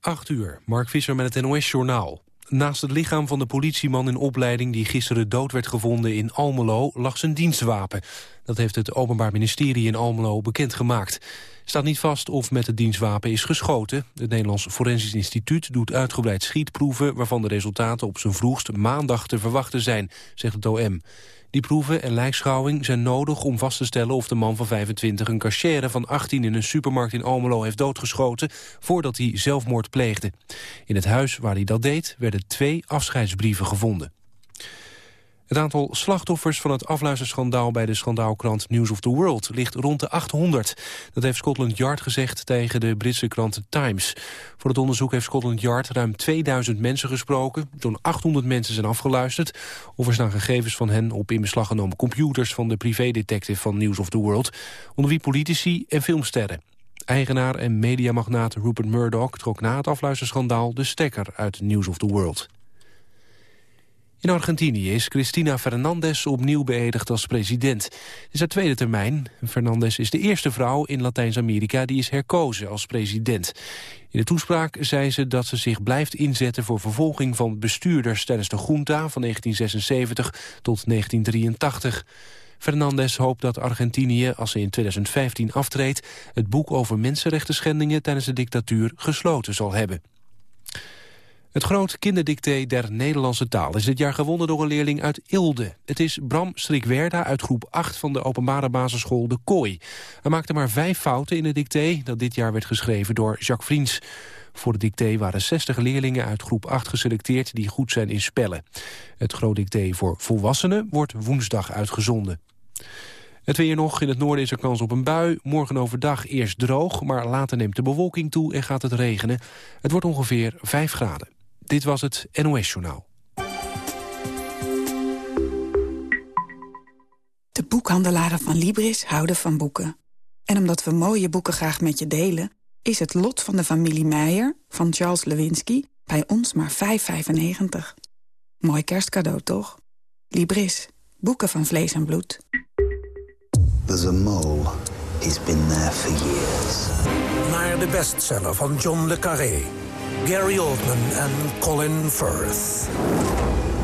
8 uur, Mark Visser met het NOS-journaal. Naast het lichaam van de politieman in opleiding... die gisteren dood werd gevonden in Almelo, lag zijn dienstwapen. Dat heeft het Openbaar Ministerie in Almelo bekendgemaakt. Staat niet vast of met het dienstwapen is geschoten. Het Nederlands Forensisch Instituut doet uitgebreid schietproeven... waarvan de resultaten op zijn vroegst maandag te verwachten zijn, zegt het OM. Die proeven en lijkschouwing zijn nodig om vast te stellen of de man van 25 een cachère van 18 in een supermarkt in Almelo heeft doodgeschoten voordat hij zelfmoord pleegde. In het huis waar hij dat deed werden twee afscheidsbrieven gevonden. Het aantal slachtoffers van het afluisterschandaal bij de schandaalkrant News of the World ligt rond de 800. Dat heeft Scotland Yard gezegd tegen de Britse krant Times. Voor het onderzoek heeft Scotland Yard ruim 2000 mensen gesproken. Zo'n 800 mensen zijn afgeluisterd. Of er staan gegevens van hen op in beslag genomen computers van de privédetective van News of the World. Onder wie politici en filmsterren. Eigenaar en mediamagnaat Rupert Murdoch trok na het afluisterschandaal de stekker uit News of the World. In Argentinië is Cristina Fernandez opnieuw beëdigd als president. Het is haar tweede termijn. Fernandez is de eerste vrouw in Latijns-Amerika die is herkozen als president. In de toespraak zei ze dat ze zich blijft inzetten voor vervolging van bestuurders tijdens de junta van 1976 tot 1983. Fernandez hoopt dat Argentinië, als ze in 2015 aftreedt... het boek over mensenrechten schendingen tijdens de dictatuur gesloten zal hebben. Het groot kinderdicté der Nederlandse taal is dit jaar gewonnen door een leerling uit Ilde. Het is Bram Strikwerda uit groep 8 van de openbare basisschool De Kooi. Hij maakte maar vijf fouten in het dicté dat dit jaar werd geschreven door Jacques Vriends. Voor het dicté waren 60 leerlingen uit groep 8 geselecteerd die goed zijn in spellen. Het groot dicté voor volwassenen wordt woensdag uitgezonden. Het weer nog. In het noorden is er kans op een bui. Morgen overdag eerst droog, maar later neemt de bewolking toe en gaat het regenen. Het wordt ongeveer 5 graden. Dit was het NOS-journaal. De boekhandelaren van Libris houden van boeken. En omdat we mooie boeken graag met je delen... is het lot van de familie Meijer van Charles Lewinsky bij ons maar 5,95. Mooi kerstcadeau, toch? Libris. Boeken van vlees en bloed. There's a mole. He's been there for years. Naar de bestseller van John le Carré. Gary Oldman en Colin Firth.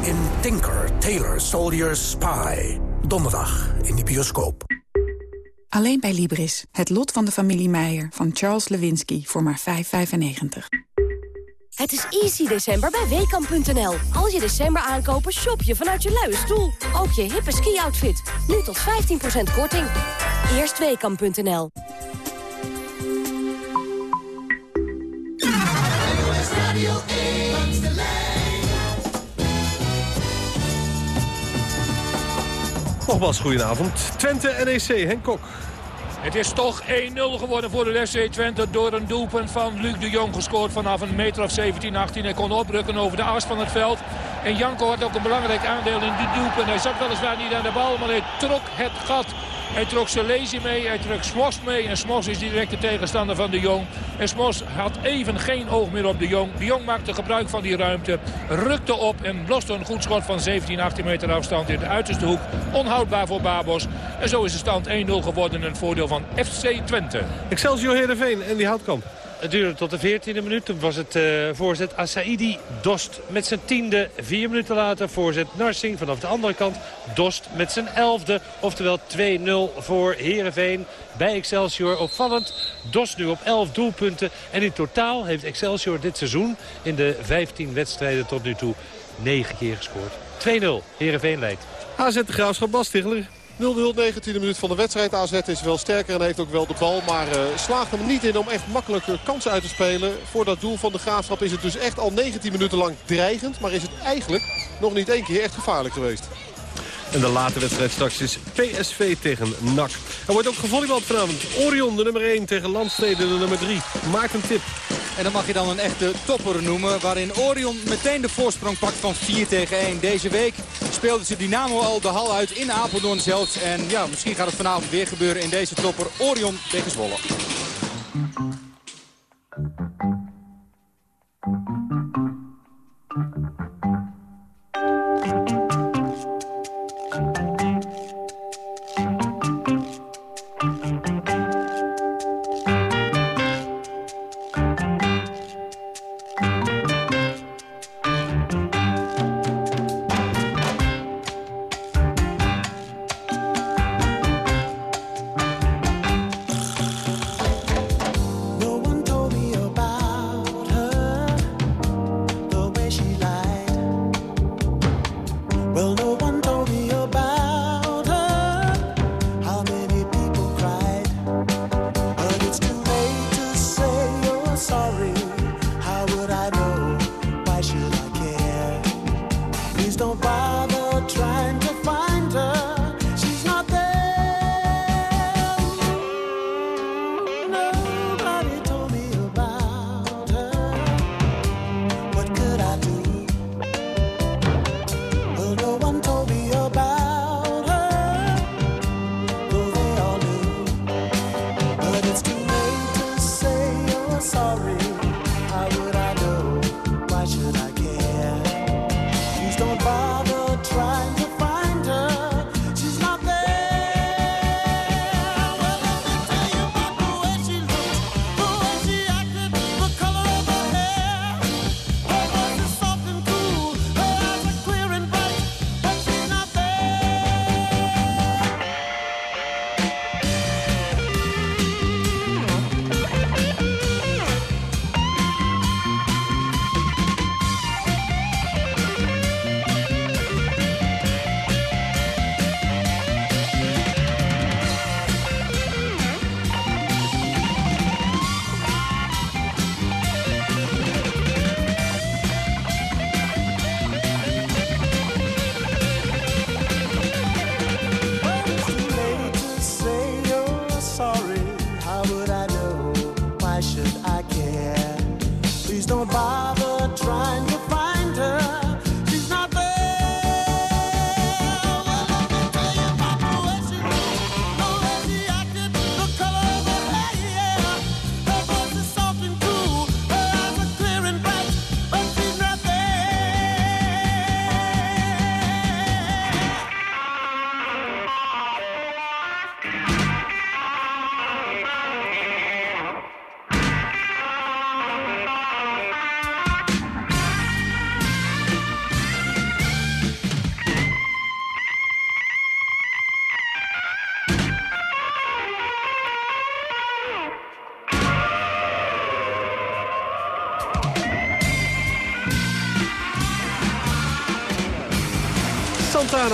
In Tinker, Tailor, Soldier, Spy. Donderdag in de bioscoop. Alleen bij Libris. Het lot van de familie Meijer van Charles Lewinsky voor maar 5,95. Het is easy december bij WKAM.nl. Als je december aankopen, shop je vanuit je luie stoel. Ook je hippe ski-outfit. Nu tot 15% korting. Eerst WKAM.nl. Nogmaals, goedenavond. Twente NEC, Henk Kok. Het is toch 1-0 geworden voor de FC Twente door een doelpunt van Luc de Jong gescoord vanaf een meter of 17, 18. Hij kon oprukken over de as van het veld. En Janko had ook een belangrijk aandeel in die doelpunt. Hij zat weliswaar niet aan de bal, maar hij trok het gat hij trok Selezi mee, hij trok Smos mee. En Smos is direct de tegenstander van de Jong. En Smos had even geen oog meer op de Jong. De Jong maakte gebruik van die ruimte, rukte op en loste een goed schot van 17, 18 meter afstand in de uiterste hoek. Onhoudbaar voor Babos. En zo is de stand 1-0 geworden in het voordeel van FC Twente. Excelsior Heerenveen en die Houtkamp. Het duurde tot de 14e minuut. Toen was het uh, voorzet Asaidi Dost met zijn tiende. Vier minuten later voorzet Narsing vanaf de andere kant. Dost met zijn elfde. Oftewel 2-0 voor Heerenveen bij Excelsior. Opvallend. Dost nu op 11 doelpunten. En in totaal heeft Excelsior dit seizoen in de 15 wedstrijden tot nu toe 9 keer gescoord. 2-0. Heerenveen leidt. AZ de Graafschap Bas 0-0, 19e minuut van de wedstrijd. AZ is wel sterker en heeft ook wel de bal. Maar uh, slaagt hem niet in om echt makkelijke kansen uit te spelen. Voor dat doel van de Graafschap is het dus echt al 19 minuten lang dreigend. Maar is het eigenlijk nog niet één keer echt gevaarlijk geweest. En de late wedstrijd straks is PSV tegen NAC. Er wordt ook gevolleybald vanavond. Orion de nummer 1 tegen Landsteden de nummer 3. Maarten Tip. En dan mag je dan een echte topper noemen. Waarin Orion meteen de voorsprong pakt van 4 tegen 1. Deze week speelde ze Dynamo al de hal uit in Apeldoorn zelfs. En ja, misschien gaat het vanavond weer gebeuren in deze topper. Orion tegen Zwolle.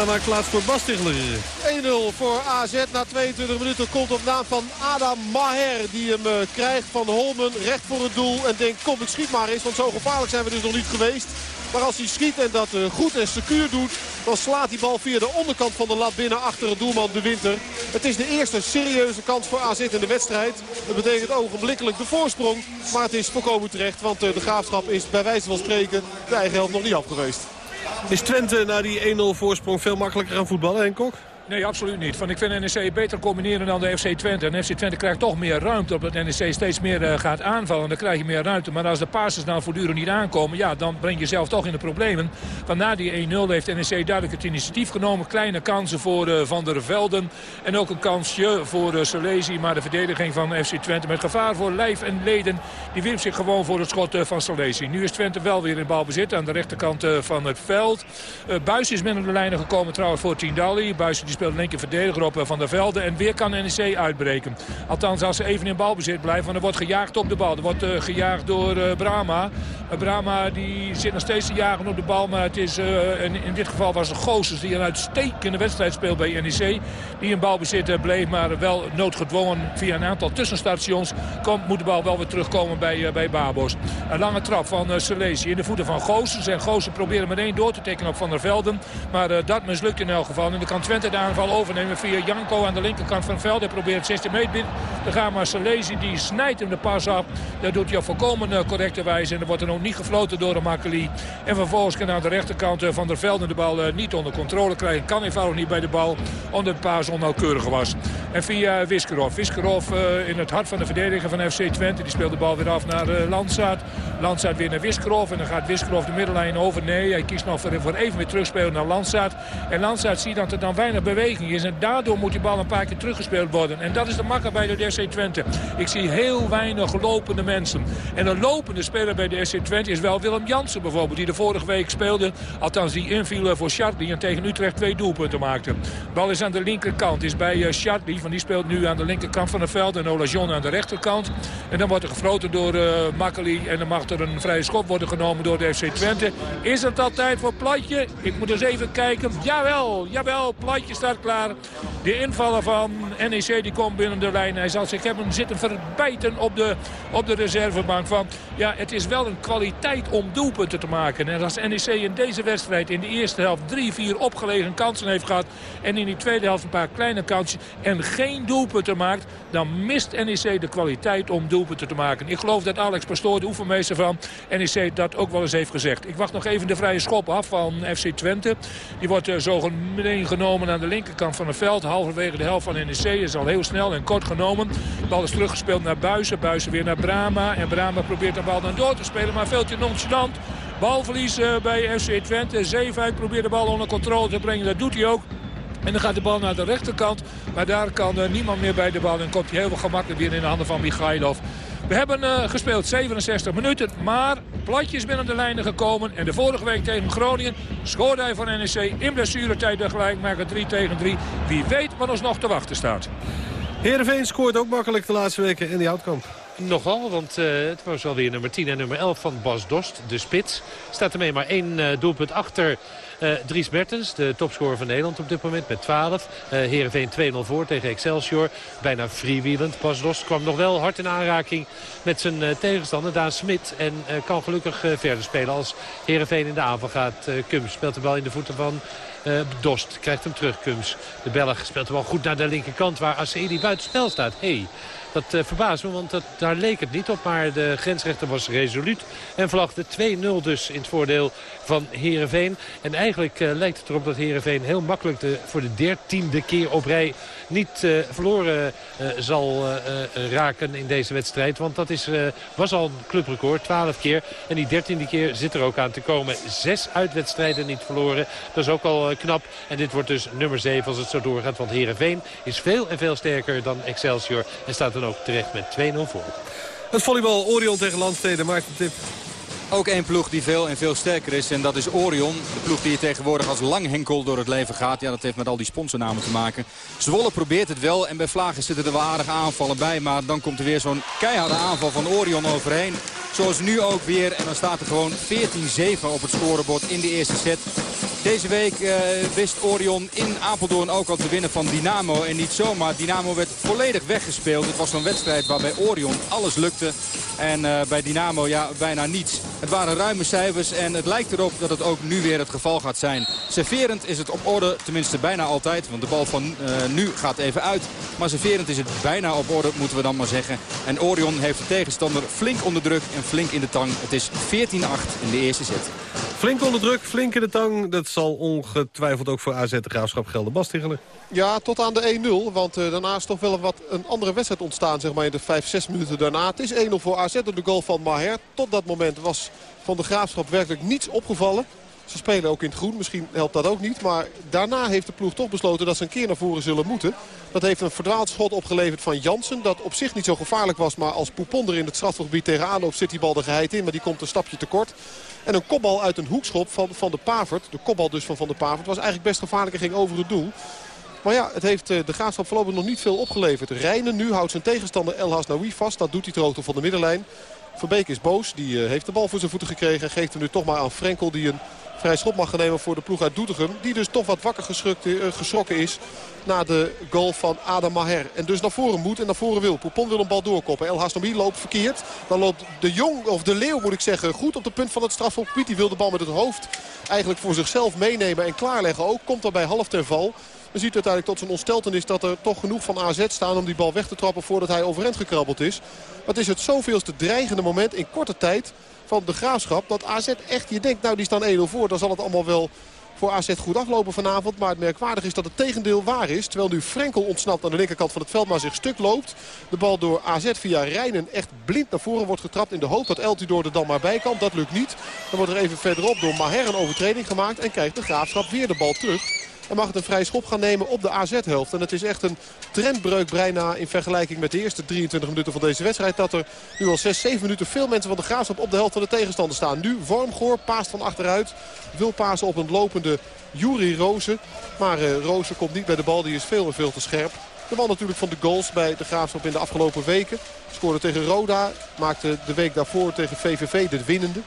Maakt plaats voor Bas Tichler. 1-0 voor AZ na 22 minuten komt op naam van Adam Maher. Die hem eh, krijgt van Holmen recht voor het doel. En denkt kom ik schiet maar eens. Want zo gevaarlijk zijn we dus nog niet geweest. Maar als hij schiet en dat eh, goed en secuur doet. Dan slaat die bal via de onderkant van de lat binnen achter het doelman de Winter. Het is de eerste serieuze kans voor AZ in de wedstrijd. Dat betekent ogenblikkelijk de voorsprong. Maar het is volkomen terecht. Want eh, de graafschap is bij wijze van spreken de eigen helft nog niet af geweest. Is Twente na die 1-0 voorsprong veel makkelijker aan voetballen, Henk Kok? Nee, absoluut niet. Want ik vind NEC beter combineren dan de FC Twente. En FC Twente krijgt toch meer ruimte omdat NEC steeds meer uh, gaat aanvallen. Dan krijg je meer ruimte. Maar als de passes nou voortdurend niet aankomen... ja, dan breng je zelf toch in de problemen. Van na die 1-0 heeft NEC duidelijk het initiatief genomen. Kleine kansen voor uh, Van der Velden. En ook een kansje voor uh. Maar de verdediging van FC Twente met gevaar voor lijf en leden... die wierp zich gewoon voor het schot van Solesi. Nu is Twente wel weer in balbezit aan de rechterkant van het veld. Buis is binnen de lijnen gekomen trouwens voor Tindalli. Buis die in één keer verdediger op Van der Velde. En weer kan NEC uitbreken. Althans als ze even in balbezit blijven. Want er wordt gejaagd op de bal. Er wordt uh, gejaagd door Brama. Uh, Brama die zit nog steeds te jagen op de bal. Maar het is, in, in, dit geval was het Goossens die een uitstekende wedstrijd speelt bij NEC. Die in balbezit bleef. Maar wel noodgedwongen via een aantal tussenstations. Komt, moet de bal wel weer terugkomen bij, bij Babos. Een lange trap van Selesi in de voeten van Goossens. En Goossens probeert meteen door te tekenen op Van der Velden. Maar dat mislukt in elk geval. En dan kan Twente de aanval overnemen via Janko aan de linkerkant van het veld. Hij probeert 16 meter te gaan, maar Salesi die snijdt hem de pas af. Dat doet hij op volkomen correcte wijze. En er wordt er nog niet gefloten door de Makeli. En vervolgens kan aan de rechterkant van der Velden de bal niet onder controle krijgen. Kan eenvoudig niet bij de bal, omdat de paas onnauwkeurig was. En via Wiskerov. Wiskerov in het hart van de verdediger van FC Twente. Die speelt de bal weer af naar Landsaat. Landsaat weer naar Wiskerov. En dan gaat Wiskerov de middenlijn over. Nee, hij kiest nog voor, voor even weer terugspelen naar Landsaat. En Landsaat ziet dat er dan weinig beweging is. En daardoor moet die bal een paar keer teruggespeeld worden. En dat is de makker bij de SC Twente. Ik zie heel weinig lopende mensen. En een lopende speler bij de SC Twente is wel Willem Jansen bijvoorbeeld. Die de vorige week speelde. Althans die inviel voor Charlie. En tegen Utrecht twee doelpunten maakte. De bal is aan de linkerkant. Is bij Charlie. Van die speelt nu aan de linkerkant van het veld. En Olajon aan de rechterkant. En dan wordt er gefloten door uh, Makkeli. En dan mag er een vrije schop worden genomen door de FC Twente. Is het altijd voor Platje? Ik moet eens even kijken. Jawel, jawel. Platje staat klaar. De invaller van NEC die komt binnen de lijn. Hij zal zich hebben zitten verbijten op de, op de reservebank. Van, ja, het is wel een kwaliteit om doelpunten te maken. En als NEC in deze wedstrijd in de eerste helft drie, vier opgelegen kansen heeft gehad... en in die tweede helft een paar kleine kansen en geen doelpunten maakt... dan mist NEC de kwaliteit om doelpunten te maken. Ik geloof dat Alex Pastoor, de oefenmeester van NEC, dat ook wel eens heeft gezegd. Ik wacht nog even de vrije schop af van FC Twente. Die wordt uh, zo genomen aan de linkerkant van het veld. Halverwege de helft van NEC is al heel snel en kort genomen. De bal is teruggespeeld naar Buizen. Buizen weer naar Brama. En Brama probeert de bal dan door te spelen. Maar veel te nonchalant. Balverlies bij FC Twente. Zeefuik probeert de bal onder controle te brengen. Dat doet hij ook. En dan gaat de bal naar de rechterkant. Maar daar kan uh, niemand meer bij de bal. En komt hij heel gemakkelijk weer in de handen van Michailov. We hebben uh, gespeeld 67 minuten, maar platjes binnen de lijnen gekomen. En de vorige week tegen Groningen scoorde hij van NEC in blessuretijd de gelijkmaker 3 tegen 3. Wie weet wat ons nog te wachten staat. Heerenveen scoort ook makkelijk de laatste weken in die houtkamp. Nogal, want uh, het was alweer nummer 10 en nummer 11 van Bas Dost, de spits. Staat ermee maar één uh, doelpunt achter Eh, Dries Mertens, de topscorer van Nederland op dit moment met 12. Eh Heerenveen 2-0 voor tegen Excelsior. Bijna freewheelend. Pasdos kwam nog wel hard in aanraking met zijn eh, tegenstander Daan Smit. En eh, kan gelukkig eh, verder spelen als Heerenveen in de aanval gaat. Eh Kums speelt de bal in de voeten van eh, Dost. Krijgt hem terug Kums. De Belg speelt de bal goed naar de linkerkant waar Aceidi buitenspel staat. Hey. Dat eh, verbaast me, want dat, daar leek het niet op. Maar de grensrechter was resoluut. En vlagde 2-0 dus in het voordeel van Heerenveen. En eigenlijk eh, lijkt het erop dat Heerenveen heel makkelijk de, voor de dertiende keer op rij niet eh, verloren eh, zal eh, raken in deze wedstrijd. Want dat is, was al een clubrecord, 12 keer. En die dertiende keer zit er ook aan te komen. Zes uitwedstrijden niet verloren. Dat is ook al knap. En dit wordt dus nummer 7 als het zo doorgaat. Want Heerenveen is veel en veel sterker dan Excelsior. En staat dan ook terecht met 2-0 voor. Het volleybal Orion tegen Landsteden. Maarten Tip. Ook één ploeg die veel en veel sterker is. En dat is Orion. De ploeg die tegenwoordig als langhenkel door het leven gaat. Ja, dat heeft met al die sponsornamen te maken. Zwolle probeert het wel. En bij Vlagen zitten er wel aardige aanvallen bij. Maar dan komt er weer zo'n keiharde aanval van Orion overheen. Zoals nu ook weer. En dan staat er gewoon 14-7 op het scorebord in de eerste set. Deze week eh, wist Orion in Apeldoorn ook al te winnen van Dynamo. En niet zomaar. Dynamo werd volledig weggespeeld. Het was zo'n wedstrijd waarbij Orion alles lukte. En eh, bij Dynamo ja, bijna niets. Het waren ruime cijfers en het lijkt erop dat het ook nu weer het geval gaat zijn. Serverend is het op orde, tenminste bijna altijd. Want de bal van eh, nu gaat even uit. Maar serverend is het bijna op orde, moeten we dan maar zeggen. En Orion heeft de tegenstander flink onder druk en flink in de tang. Het is 14-8 in de eerste set. Flink onder druk, flink in de tang. Dat zal ongetwijfeld ook voor AZ de Graafschap gelden. Bas Ticheler. Ja, tot aan de 1-0. Want eh, daarna is toch wel wat een andere wedstrijd ontstaan zeg maar, in de 5, 6 minuten daarna. Het is 1-0 voor AZ door de goal van Maher. Tot dat moment was van de Graafschap werkelijk niets opgevallen. Ze spelen ook in het groen, misschien helpt dat ook niet. Maar daarna heeft de ploeg toch besloten dat ze een keer naar voren zullen moeten. Dat heeft een verdwaald schot opgeleverd van Jansen. Dat op zich niet zo gevaarlijk was, maar als Poupon er in het strafgebied tegenaan loopt... zit die bal er geheid in, maar die komt een stapje tekort. En een kopbal uit een hoekschop van Van de Pavert. De kopbal dus van Van de Pavert was eigenlijk best gevaarlijk en ging over het doel. Maar ja, het heeft eh, de graafschap voorlopig nog niet veel opgeleverd. Rijnen nu houdt zijn tegenstander El Hasnaoui vast. Dat doet hij ter hoogte van de middenlijn. Verbeek is boos. Die eh, heeft de bal voor zijn voeten gekregen. En geeft hem nu toch maar aan Frenkel. Die een vrij schop mag nemen voor de ploeg uit Doetinchem. Die dus toch wat wakker eh, geschrokken is na de goal van Adam Maher. En dus naar voren moet en naar voren wil. Poupon wil een bal doorkoppen. El Hasnaoui loopt verkeerd. Dan loopt de Jong, of de Leeuw moet ik zeggen, goed op de punt van het strafgebied. Die wil de bal met het hoofd eigenlijk voor zichzelf meenemen en klaarleggen ook. Komt daarbij half ten val. We ziet uiteindelijk tot zijn ontsteltenis dat er toch genoeg van AZ staan om die bal weg te trappen voordat hij overend gekrabbeld is. Maar het is het zoveelste dreigende moment in korte tijd van de Graafschap. Dat AZ echt, je denkt nou die staan 1-0 voor, dan zal het allemaal wel voor AZ goed aflopen vanavond. Maar het merkwaardig is dat het tegendeel waar is. Terwijl nu Frenkel ontsnapt aan de linkerkant van het veld maar zich stuk loopt. De bal door AZ via Rijnen echt blind naar voren wordt getrapt. In de hoop dat Eltidoor er dan maar bij kan. Dat lukt niet. Dan wordt er even verderop door Maher een overtreding gemaakt. En krijgt de Graafschap weer de bal terug. En mag het een vrije schop gaan nemen op de AZ-helft. En het is echt een trendbreuk bijna in vergelijking met de eerste 23 minuten van deze wedstrijd. Dat er nu al 6, 7 minuten veel mensen van de Graafschap op de helft van de tegenstander staan. Nu Wormgoor paast van achteruit. Wil pasen op een lopende Juri Rozen. Maar uh, Rozen komt niet bij de bal. Die is veel en veel te scherp. De bal natuurlijk van de goals bij de Graafschap in de afgelopen weken. Scoorde tegen Roda. Maakte de week daarvoor tegen VVV de winnende.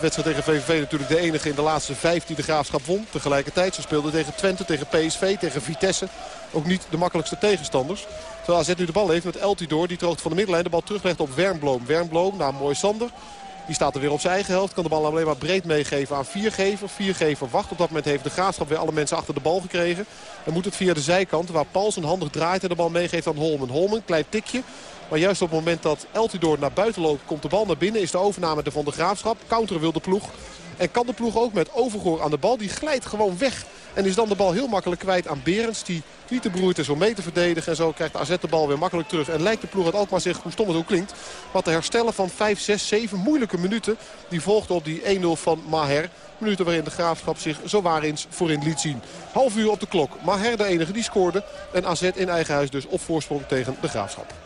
Wedstrijd tegen VVV natuurlijk de enige in de laatste vijf die de Graafschap won. Tegelijkertijd, ze speelden tegen Twente, tegen PSV, tegen Vitesse. Ook niet de makkelijkste tegenstanders. Terwijl AZ nu de bal heeft met Eltidoor. Die troogt van de middenlijn de bal teruglegt op Wernbloem. Wernbloem naar Mooi Sander. Die staat er weer op zijn eigen helft. Kan de bal alleen maar breed meegeven aan Viergever. Viergever wacht. Op dat moment heeft de Graafschap weer alle mensen achter de bal gekregen. Dan moet het via de zijkant waar Paulsen handig draait en de bal meegeeft aan Holmen. Holmen, klein tikje. Maar juist op het moment dat Eltidoor naar buiten loopt, komt de bal naar binnen. Is de overname van de Graafschap. Counteren wil de ploeg. En kan de ploeg ook met Overgoor aan de bal. Die glijdt gewoon weg. En is dan de bal heel makkelijk kwijt aan Berends. Die niet te beroerd is om mee te verdedigen. En zo krijgt AZ de bal weer makkelijk terug. En lijkt de ploeg uit Alkmaar zich, hoe stom het ook klinkt... wat te herstellen van 5, 6, 7 moeilijke minuten. Die volgden op die 1-0 van Maher. Minuten waarin de Graafschap zich zo waar eens voorin liet zien. Half uur op de klok. Maher de enige die scoorde. En AZ in eigen huis dus op voorsprong tegen de Graafschap.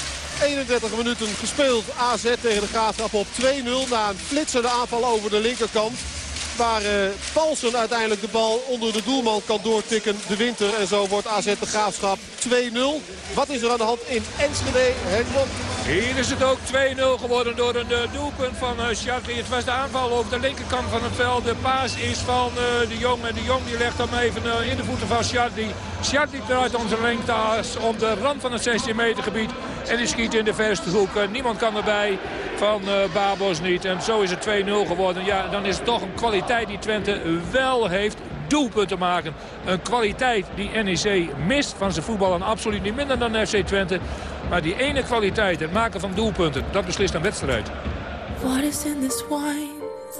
31 minuten gespeeld. AZ tegen de Graafschap op 2-0 na een flitsende aanval over de linkerkant. Waar uh, Paulsen uiteindelijk de bal onder de doelman kan doortikken. De winter. En zo wordt AZ de Graafschap 2-0. Wat is er aan de hand in Enschede? Helmond. Hier is het ook 2-0 geworden door een uh, doelpunt van uh. Het was de aanval over de linkerkant van het veld. De paas is van de Jong. En de Jong die legt hem even in de voeten van Shartley. Shartley draait onze lengteas om de rand van het 16 meter gebied. En die schiet in de verste hoek. niemand kan erbij van Babos niet. En zo is het 2-0 geworden. Ja, dan is het toch een kwaliteit die Twente wel heeft doelpunten maken. Een kwaliteit die NEC mist van zijn voetbal en absoluut niet minder dan FC Twente. Maar die ene kwaliteit, het maken van doelpunten, dat beslist een wedstrijd. What is in this wine?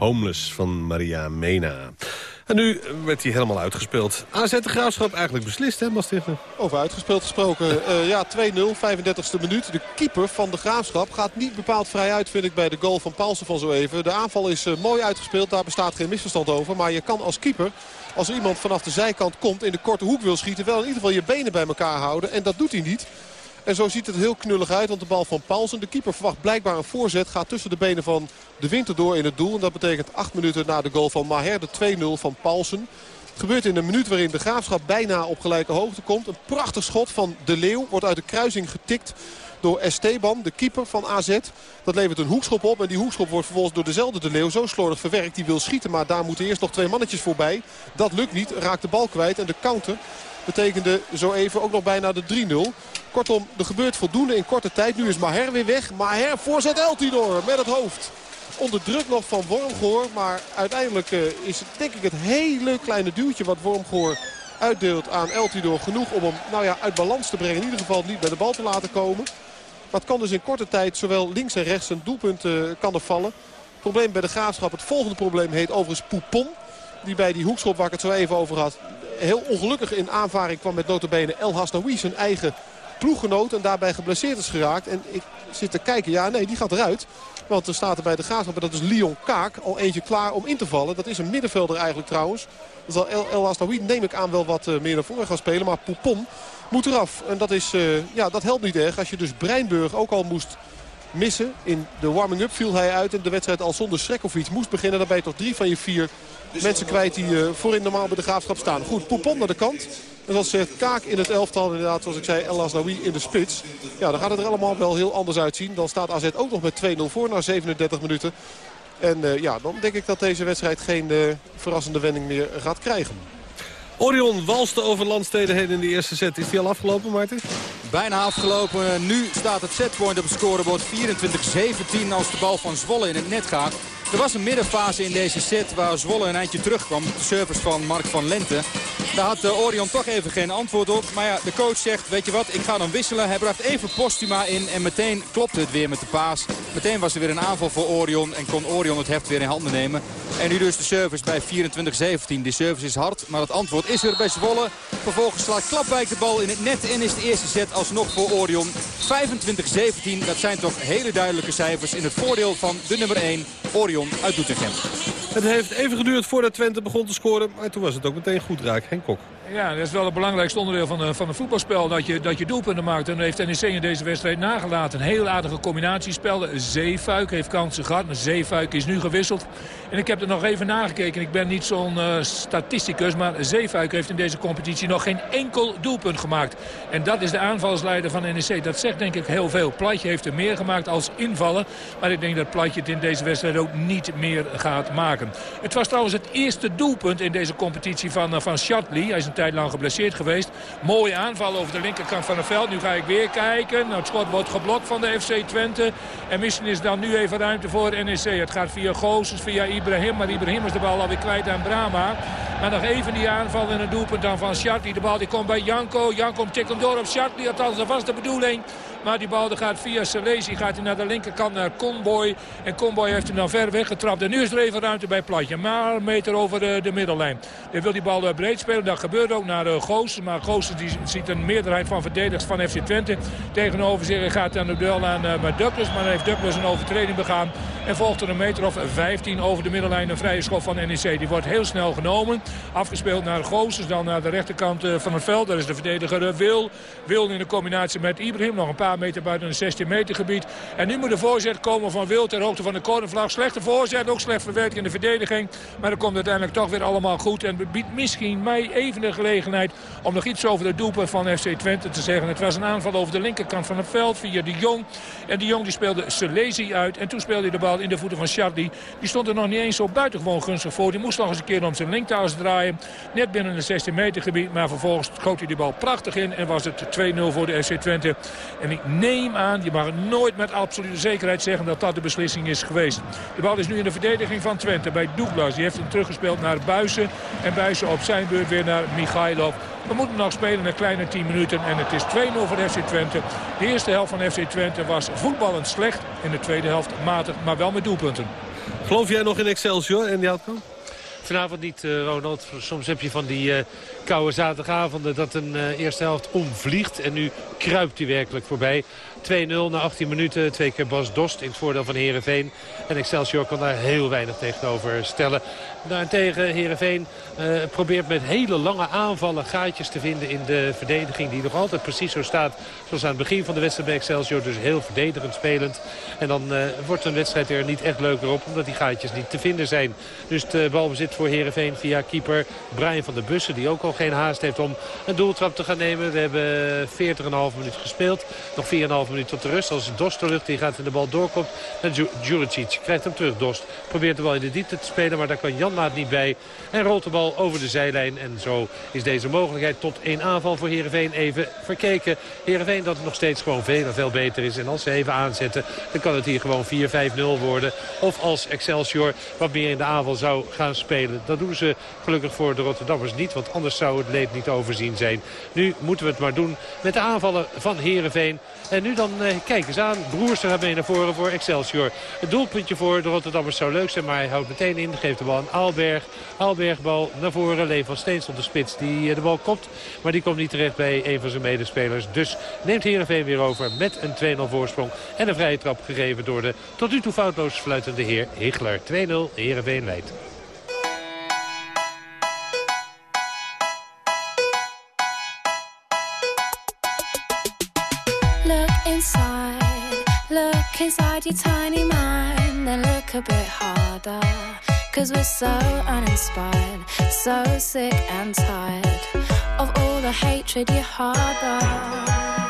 Homeless van Maria Mena. En nu werd hij helemaal uitgespeeld. AZ de Graafschap eigenlijk beslist, hè Bas Tichler? Over uitgespeeld gesproken. Eh, ja, 2-0, 35e minuut. De keeper van de Graafschap gaat niet bepaald vrij uit, vind ik, bij de goal van Paulsen van zo even. De aanval is eh, mooi uitgespeeld, daar bestaat geen misverstand over. Maar je kan als keeper, als er iemand vanaf de zijkant komt in de korte hoek wil schieten... wel in ieder geval je benen bij elkaar houden. En dat doet hij niet. En zo ziet het heel knullig uit, want de bal van Paulsen. De keeper verwacht blijkbaar een voorzet. Gaat tussen de benen van de winter door in het doel. En dat betekent acht minuten na de goal van Maher, de 2-0 van Paulsen. Het gebeurt in een minuut waarin de Graafschap bijna op gelijke hoogte komt. Een prachtig schot van De Leeuw wordt uit de kruising getikt door Esteban, de keeper van AZ. Dat levert een hoekschop op en die hoekschop wordt vervolgens door dezelfde De Leeuw zo slordig verwerkt. Die wil schieten, maar daar moeten eerst nog twee mannetjes voorbij. Dat lukt niet, raakt de bal kwijt en de counter betekende zo even ook nog bijna de 3-0. Kortom, er gebeurt voldoende in korte tijd. Nu is Maher weer weg. Maher voorzet Eltidoor met het hoofd. Onder druk nog van Wormgoor. Maar uiteindelijk eh, is het denk ik het hele kleine duwtje wat Wormgoor uitdeelt aan Eltidoor genoeg om hem nou ja, uit balans te brengen. In ieder geval niet bij de bal te laten komen. Maar het kan dus in korte tijd zowel links en rechts een doelpunt uh, kan er vallen. Het probleem bij de Graafschap, het volgende probleem heet overigens Poupon. Die bij die hoekschop waar ik het zo even over had... heel ongelukkig in aanvaring kwam met notabene El Hasnaoui, zijn eigen ploeggenoot. En daarbij geblesseerd is geraakt. En ik zit te kijken, ja nee, die gaat eruit. Want er staat er bij de Graafschap, en dat is Leon Kaak, al eentje klaar om in te vallen. Dat is een middenvelder eigenlijk trouwens. Dan zal El, El neem ik aan, wel wat uh, meer naar voren gaan spelen. Maar Poupon moet eraf. En dat, is, uh, ja, dat helpt niet erg. Als je dus Breinburg ook al moest missen. In de warming-up viel hij uit. En de wedstrijd al zonder Schrekkovic moest beginnen. Dan ben je toch drie van je vier mensen kwijt die uh, voorin normaal bij de Graafschap staan. Goed, Poupon naar de kant. En zoals zegt Kaak in het elftal, inderdaad, zoals ik zei, El Asnaoui in de spits. Ja, dan gaat het er allemaal wel heel anders uitzien. Dan staat AZ ook nog met 2-0 voor na 37 minuten. En uh, ja, dan denk ik dat deze wedstrijd geen uh, verrassende wending meer gaat krijgen. Orion walste over landsteden heen in de eerste set. Is die al afgelopen, Maarten? Bijna afgelopen. Nu staat het setpoint op het scorebord 24-17 als de bal van Zwolle in het net gaat. Er was een middenfase in deze set waar Zwolle een eindje terugkwam. De service van Mark van Lente. Daar had uh, Orion toch even geen antwoord op. Maar ja, de coach zegt, weet je wat, ik ga dan wisselen. Hij bracht even Postuma in en meteen klopte het weer met de paas. Meteen was er weer een aanval voor Orion en kon Orion het heft weer in handen nemen. En nu dus de service bij 24-17. De service is hard, maar het antwoord is er bij Zwolle. Vervolgens slaat Klapwijk de bal in het net en is de eerste set alsnog voor Orion. 25-17, dat zijn toch hele duidelijke cijfers in het voordeel van de nummer 1, Orion uit Doetinchem. Het heeft even geduurd voordat Twente begon te scoren. Maar toen was het ook meteen goed raak. Henk Kok. Ja, dat is wel het belangrijkste onderdeel van, de, van het voetbalspel. Dat je, dat je doelpunten maakt. En dat heeft NEC in deze wedstrijd nagelaten. Een heel aardige combinatiespel. Zeefuik heeft kansen gehad. Maar Zeefuik is nu gewisseld. En ik heb er nog even nagekeken. Ik ben niet zo'n uh, statisticus. Maar Zeefuik heeft in deze competitie nog geen enkel doelpunt gemaakt. En dat is de aanvalsleider van NEC. Dat zegt denk ik heel veel. Platje heeft er meer gemaakt als invallen. Maar ik denk dat Platje het in deze wedstrijd ook niet meer gaat maken. Het was trouwens het eerste doelpunt in deze competitie van, uh, van. Hij is een tijd lang geblesseerd geweest. Mooie aanval over de linkerkant van het veld. Nu ga ik weer kijken. Nou, het schot wordt geblokt van de FC Twente. En misschien is dan nu even ruimte voor NEC. Het gaat via Goossens, via Ibrahim. Maar Ibrahim is de bal alweer kwijt aan Brama. Maar nog even die aanval en het doelpunt dan van Shatley. De bal die komt bij Janko. Janko tikt hem door op Shatley. Althans, dat was de bedoeling. Maar die bal gaat via Salesi gaat hij naar de linkerkant naar Conboy. En Conboy heeft hem dan ver weggetrapt. En nu is er even ruimte bij Platje. Maar een meter over de, de middellijn. Hij wil die bal breed spelen. Dat gebeurt ook naar uh, Goossen. Maar Goossen die ziet een meerderheid van verdedigers van FC Twente. Tegenover zich gaat aan de duel aan uh, met Douglas. Maar dan heeft Douglas een overtreding begaan. En volgt er een meter of 15 over de middellijn een vrije schop van NEC. Die wordt heel snel genomen. Afgespeeld naar Goossens. Dan naar de rechterkant uh, van het veld. Daar is de verdediger Wil. Wil in de combinatie met Ibrahim. Nog een paar meter buiten een 16 meter gebied. En nu moet de voorzet komen van Wil ter hoogte van de cornervlag. Slechte voorzet, ook slecht verwerkt in de verdediging. Maar dan komt uiteindelijk toch weer allemaal goed. En biedt misschien mij even de gelegenheid om nog iets over de doelpunt van FC Twente te zeggen. Het was een aanval over de linkerkant van het veld via de Jong. En de Jong die speelde Selezi uit. En toen speelde hij de bal in de voeten van Charlie. Die stond er nog niet eens zo buitengewoon gunstig voor. Die moest nog eens een keer om zijn linktouws draaien. Net binnen een 16 meter gebied. Maar vervolgens schoot hij de bal prachtig in. En was het 2-0 voor de FC Twente. En ik neem aan, je mag nooit met absolute zekerheid zeggen dat dat de beslissing is geweest. De bal is nu in de verdediging van Twente bij Douglas. Die heeft hem teruggespeeld naar Buisen. En Buisen op zijn beurt weer naar Michailov. We moeten nog spelen een kleine 10 minuten. En het is 2-0 voor FC Twente. De eerste helft van FC Twente was voetballend slecht. In de tweede helft matig, maar wel met doelpunten. Geloof jij nog in Excelsior en die outcome? Vanavond niet, uh, Ronald. Soms heb je van die uh, koude zaterdagavonden dat een uh, eerste helft omvliegt. En nu kruipt hij werkelijk voorbij. 2-0 na 18 minuten. Twee keer Bas Dost in het voordeel van Heerenveen. En Excelsior kan daar heel weinig tegenover stellen. Daarentegen Heerenveen uh, probeert met hele lange aanvallen gaatjes te vinden in de verdediging. Die nog altijd precies zo staat zoals aan het begin van de wedstrijd bij Excelsior. Dus heel verdedigend spelend. En dan uh, wordt een wedstrijd er niet echt leuker op. Omdat die gaatjes niet te vinden zijn. Dus de balbezit voor Heerenveen via keeper Brian van der Bussen. Die ook al geen haast heeft om een doeltrap te gaan nemen. We hebben 40,5 minuten gespeeld. Nog 4,5 minuut tot de rust. Als Dost de lucht die gaat en de bal doorkomt. En Juricic krijgt hem terug. Dost probeert de bal in de diepte te spelen. Maar daar kan Janmaat niet bij. En rolt de bal over de zijlijn. En zo is deze mogelijkheid tot één aanval voor Heerenveen even verkeken. Heerenveen dat het nog steeds gewoon veel en veel beter is. En als ze even aanzetten, dan kan het hier gewoon 4-5-0 worden. Of als Excelsior wat meer in de aanval zou gaan spelen. Dat doen ze gelukkig voor de Rotterdammers niet. Want anders zou het leed niet overzien zijn. Nu moeten we het maar doen met de aanvallen van Heerenveen. En nu dan eh, kijk eens aan. Broers gaat mee naar voren voor Excelsior. Het doelpuntje voor de Rotterdammers zou leuk zijn. Maar hij houdt meteen in. Geeft de bal aan Aalberg. Aalberg bal naar voren. Leen van Steens op de spits die eh, de bal kopt. Maar die komt niet terecht bij een van zijn medespelers. Dus neemt Heerenveen weer over met een 2-0 voorsprong. En een vrije trap gegeven door de tot nu toe foutloos fluitende heer Higler. 2-0 Heerenveen leidt. Look inside, look inside your tiny mind, then look a bit harder. Cause we're so uninspired, so sick and tired of all the hatred you harbor.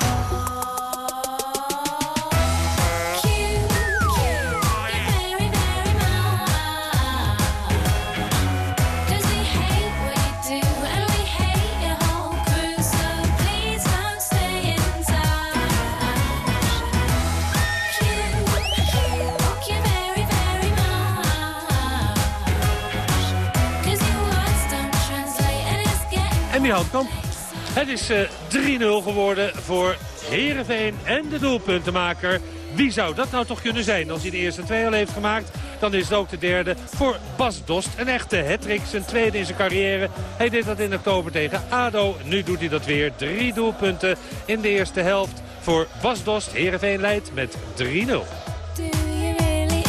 Het is eh, 3-0 geworden voor Heerenveen en de doelpuntenmaker. Wie zou dat nou toch kunnen zijn? Als hij de eerste twee al heeft gemaakt, dan is het ook de derde voor Bas Dost. Een echte hattrick, zijn tweede in zijn carrière. Hij deed dat in oktober tegen ADO. Nu doet hij dat weer. Drie doelpunten in de eerste helft voor Bas Dost. Heerenveen leidt met 3-0. Do you really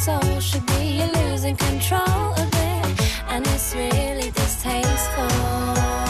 soul should be. You're losing control of it, and it's really distasteful.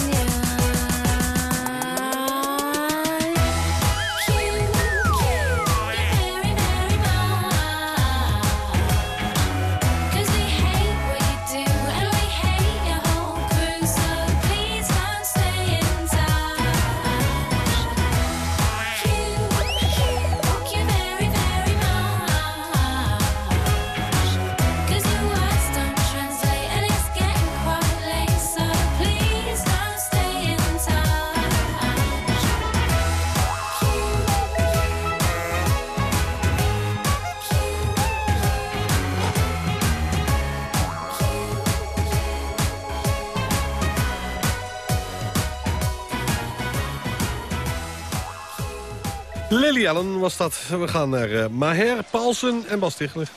Lily Allen was dat. We gaan naar eh, Maher, Paulsen en Bas Tichler.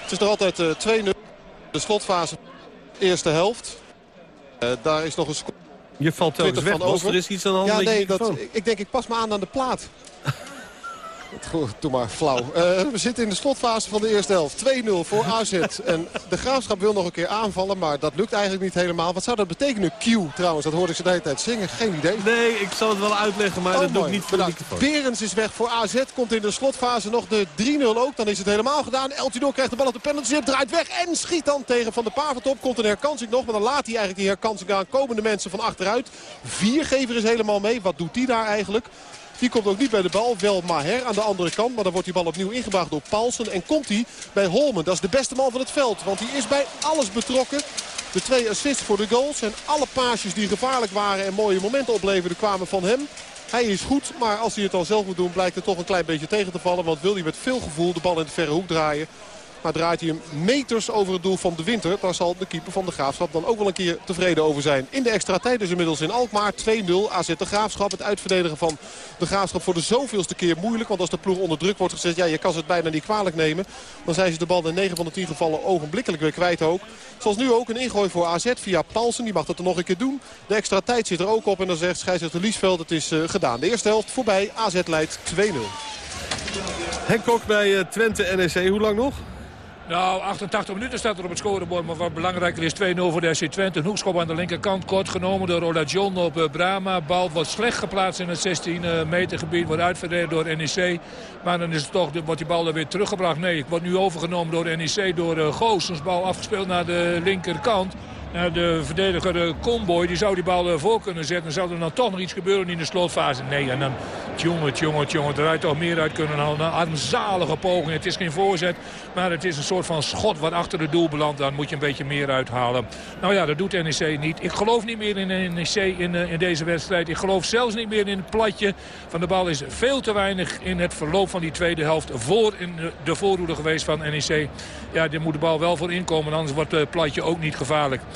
Het is nog altijd eh, 2-0. De slotfase, eerste helft. Eh, daar is nog een seconde Je valt telkens 20 weg, Bas. Er is iets aan de hand Ja, nee, dat, ik denk ik pas me aan aan de plaat. Doe maar flauw. Eh, we zitten in de slotfase van de eerste helft. 2-0 voor AZ. En de Graafschap wil nog een keer aanvallen, maar dat lukt eigenlijk niet helemaal. Wat zou dat betekenen? Q trouwens, dat hoorde ik ze de hele tijd zingen. Geen idee. Nee, ik zal het wel uitleggen, maar Oh, dat doe ik niet voor de Bedankt. microfoon. Berens is weg voor AZ. Komt in de slotfase nog de 3-0 ook. Dan is het helemaal gedaan. El Tidor krijgt de bal op de penalty Draait weg en schiet dan tegen Van der Pavertop. Komt een herkansing nog. Maar dan laat hij eigenlijk die herkansing aan. Komende mensen van achteruit. Viergever is helemaal mee. Wat doet die daar eigenlijk? Die komt ook niet bij de bal. Wel Maher aan de andere kant. Maar dan wordt die bal opnieuw ingebracht door Paulsen. En komt hij bij Holmen. Dat is de beste man van het veld. Want hij is bij alles betrokken. De twee assists voor de goals. En alle paasjes die gevaarlijk waren en mooie momenten opleverden kwamen van hem. Hij is goed, maar als hij het al zelf moet doen blijkt het toch een klein beetje tegen te vallen. Want wil hij met veel gevoel de bal in de verre hoek draaien. Maar draait hij hem meters over het doel van de winter. Daar zal de keeper van de Graafschap dan ook wel een keer tevreden over zijn. In de extra tijd is inmiddels in Alkmaar 2-0. AZ de Graafschap. Het uitverdedigen van de Graafschap voor de zoveelste keer moeilijk. Want als de ploeg onder druk wordt gezet, ja je kan ze het bijna niet kwalijk nemen. Dan zijn ze de bal in 9 van de 10 gevallen ogenblikkelijk weer kwijt ook. Zoals nu ook een ingooi voor AZ via Paulsen. Die mag dat er nog een keer doen. De extra tijd zit er ook op. En dan zegt scheidsrechter Liesveld het is uh, gedaan. De eerste helft voorbij. AZ leidt 2-0. Henk Kok bij uh, Twente NEC. Hoe lang nog? Nou, 88 minuten staat er op het scorebord. Maar wat belangrijker is 2-0 voor de SC Twente. Een hoekschop aan de linkerkant. Kort genomen door Ola John op uh, Brama. Bal wordt slecht geplaatst in het 16 meter gebied. Wordt uitverdedigd door NEC. Maar dan is het toch, wordt die bal er weer teruggebracht. Nee, wordt nu overgenomen door NEC. Door uh, Goossens. Bal afgespeeld naar de linkerkant. De verdediger Comboy. Die zou die bal voor kunnen zetten. Zou er dan toch nog iets gebeuren in de slotfase? Nee, en dan tjonge, tjonge, tjonge. Eruit toch meer uit kunnen halen. Een armzalige poging. Het is geen voorzet. Maar het is een soort van schot wat achter het doel belandt. Dan moet je een beetje meer uithalen. Nou ja, dat doet NEC niet. Ik geloof niet meer in NEC in, in deze wedstrijd. Ik geloof zelfs niet meer in het platje. Van de bal is veel te weinig in het verloop van die tweede helft. Voor in de voorhoede geweest van NEC. Ja, daar moet de bal wel voor inkomen. Anders wordt het platje ook niet gevaarlijk.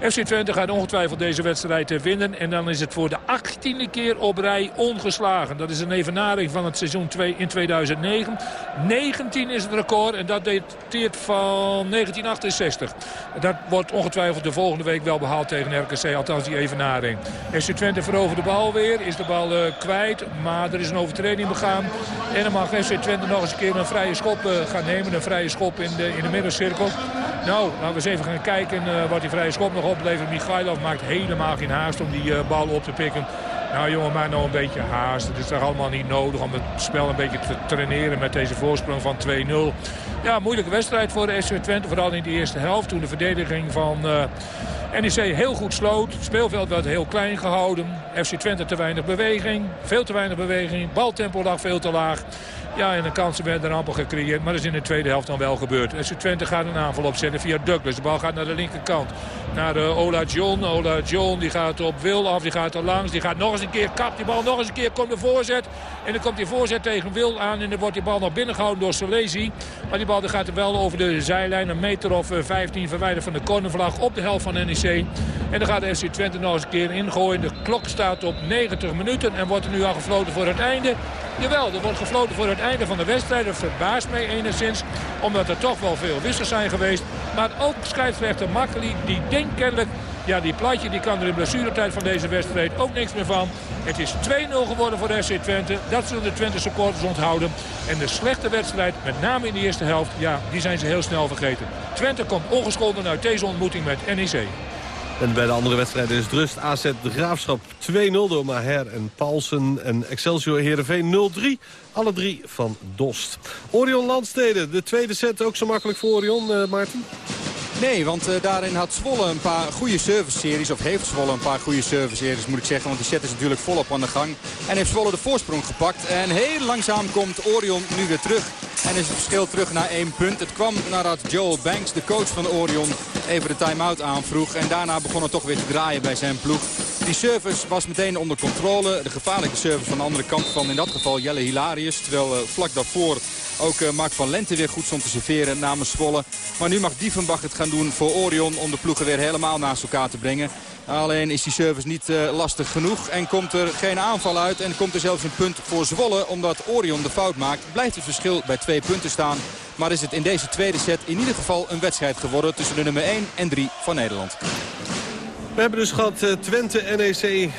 FC Twente gaat ongetwijfeld deze wedstrijd winnen. En dan is het voor de achttiende keer op rij ongeslagen. Dat is een evenaring van het seizoen 2 in 2009. 19 is het record en dat dateert van 1968. Dat wordt ongetwijfeld de volgende week wel behaald tegen RKC. Althans die evenaring. FC Twente verovert de bal weer. Is de bal uh, kwijt. Maar er is een overtreding begaan. En dan mag FC Twente nog eens een keer een vrije schop uh, gaan nemen. Een vrije schop in de, in de middencirkel. Nou, laten we eens even gaan kijken wat die vrije schop nog oplevert. Michailov maakt helemaal geen haast om die uh, bal op te pikken. Nou jongen, maar nog een beetje haast. Het is toch allemaal niet nodig om het spel een beetje te traineren met deze voorsprong van 2-0. Ja, moeilijke wedstrijd voor de SC Twente. Vooral in de eerste helft toen de verdediging van uh, NEC heel goed sloot. Het speelveld werd heel klein gehouden. FC Twente te weinig beweging. Veel te weinig beweging. Baltempo lag veel te laag. Ja, en de kansen werden er amper gecreëerd. Maar dat is in de tweede helft dan wel gebeurd. FC Twente gaat een aanval opzetten via Douglas. De bal gaat naar de linkerkant. Naar uh, Ola John. Ola John die gaat op Wil af. Die gaat er langs. Die gaat nog eens een keer. Kapt die bal nog eens een keer. Komt de voorzet. En dan komt die voorzet tegen Wil aan. En dan wordt die bal nog binnengehouden door Solesi. Maar die bal die gaat er wel over de zijlijn. Een meter of uh, 15 verwijderd van de cornervlag op de helft van NEC. En dan gaat de FC Twente nog eens een keer ingooien. De klok staat op 90 minuten. En wordt er nu al gefloten voor het einde. Jawel, er wordt gefloten voor het einde van de wedstrijd. Dat verbaast mij enigszins, omdat er toch wel veel wissels zijn geweest. Maar ook scheidsrechter Makkeli, die denkt kennelijk... Ja, die platje die kan er in blessuretijd van deze wedstrijd ook niks meer van. Het is 2-0 geworden voor de SC Twente. Dat zullen de Twente supporters onthouden. En de slechte wedstrijd, met name in de eerste helft, ja, die zijn ze heel snel vergeten. Twente komt ongescholden uit deze ontmoeting met NEC. En bij de andere wedstrijden is het rust. AZ de Graafschap 2-0 door Maher en Paulsen. En Excelsior Heerenveen 0-3. Alle drie van Dost. Orion Landsteden, de tweede set ook zo makkelijk voor Orion, uh, Maarten? Nee, want uh, daarin had Zwolle een paar goede service-series. Of heeft Zwolle een paar goede service-series, moet ik zeggen. Want die set is natuurlijk volop aan de gang. En heeft Zwolle de voorsprong gepakt. En heel langzaam komt Orion nu weer terug. En is het verschil terug naar één punt. Het kwam nadat Joel Banks, de coach van Orion, even de time-out aanvroeg. En daarna begon het toch weer te draaien bij zijn ploeg. Die service was meteen onder controle. De gevaarlijke service van de andere kant van in dat geval Jelle Hilarius. Terwijl uh, vlak daarvoor ook uh, Mark van Lente weer goed stond te serveren namens Zwolle. Maar nu mag Dievenbach het gaan doen voor Orion om de ploegen weer helemaal naast elkaar te brengen. Alleen is die service niet uh, lastig genoeg en komt er geen aanval uit. En komt er zelfs een punt voor Zwolle omdat Orion de fout maakt. Blijft het verschil bij twee punten staan. Maar is het in deze tweede set in ieder geval een wedstrijd geworden tussen de nummer 1 en 3 van Nederland. We hebben dus gehad uh, Twente NEC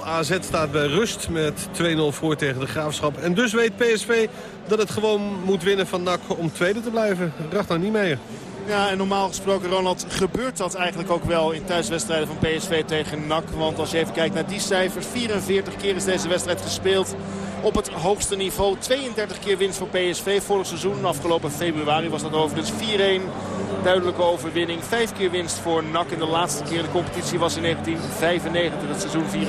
2-0. AZ staat bij rust met 2-0 voor tegen de Graafschap. En dus weet PSV dat het gewoon moet winnen van NAC om tweede te blijven. Ragnar niet mee. Ja, en normaal gesproken, Ronald, gebeurt dat eigenlijk ook wel in thuiswedstrijden van PSV tegen NAC. Want als je even kijkt naar die cijfers, 44 keer is deze wedstrijd gespeeld op het hoogste niveau. 32 keer winst voor PSV vorig seizoen. Afgelopen februari was dat overigens 4-1. Duidelijke overwinning. Vijf keer winst voor NAC. En de laatste keer in de competitie was in 1995. Het seizoen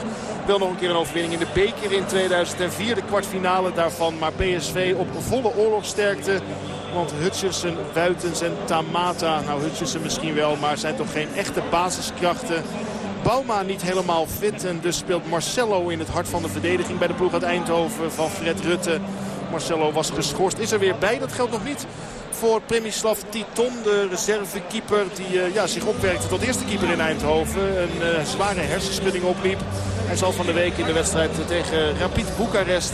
94-95. Wel nog een keer een overwinning in de beker in 2004. De kwartfinale daarvan. Maar PSV op volle oorlogsterkte. Want Hutchinson, Wuitens en Tamata. Nou, Hutchinson misschien wel. Maar zijn toch geen echte basiskrachten Bauma niet helemaal fit. En dus speelt Marcelo in het hart van de verdediging bij de ploeg uit Eindhoven van Fred Rutte. Marcelo was geschorst. Is er weer bij. Dat geldt nog niet voor Premislav Titon, de reservekeeper die uh, ja, zich opwerkte tot eerste keeper in Eindhoven. Een uh, zware hersenschudding opliep. Hij zal van de week in de wedstrijd tegen Rapid Boekarest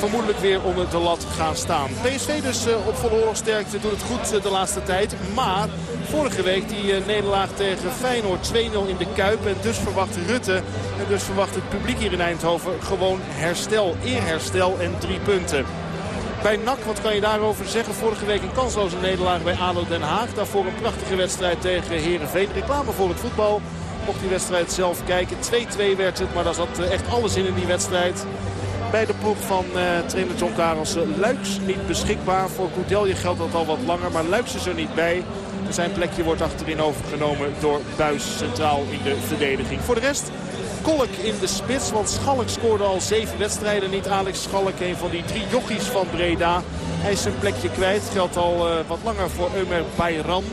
vermoedelijk weer onder de lat gaan staan. PSV dus uh, op volle oorlogsterkte doet het goed de laatste tijd. Maar vorige week die nederlaag tegen Feyenoord 2-0 in de Kuip. En dus verwacht Rutte en dus verwacht het publiek hier in Eindhoven gewoon herstel, eerherstel en drie punten. Bij NAC, wat kan je daarover zeggen? Vorige week een kansloze nederlaag bij ADO Den Haag. Daarvoor een prachtige wedstrijd tegen Herenveen. Reclame voor het voetbal. Mocht die wedstrijd zelf kijken. 2-2 werd het, maar daar zat echt alles in in die wedstrijd. Bij de ploeg van uh, trainer John Karelsen. Luiks niet beschikbaar. Voor Goudelje geldt dat al wat langer, maar Luiks is er niet bij. Zijn plekje wordt achterin overgenomen door Buis centraal in de verdediging. Voor de rest Kolk in de spits. Want Schalk scoorde al zeven wedstrijden niet. Alex Schalk, een van die drie jochies van Breda. Hij is zijn plekje kwijt. Geldt al uh, wat langer voor Ömer Bayram.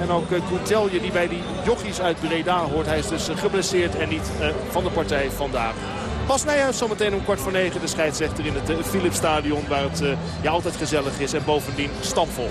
En ook uh, Goutelje die bij die jochies uit Breda hoort. Hij is dus geblesseerd en niet van de partij vandaag. Bas Nijhuis zometeen om kwart voor negen. De scheidsrechter in het Philipsstadion waar het ja, altijd gezellig is. En bovendien stampvol.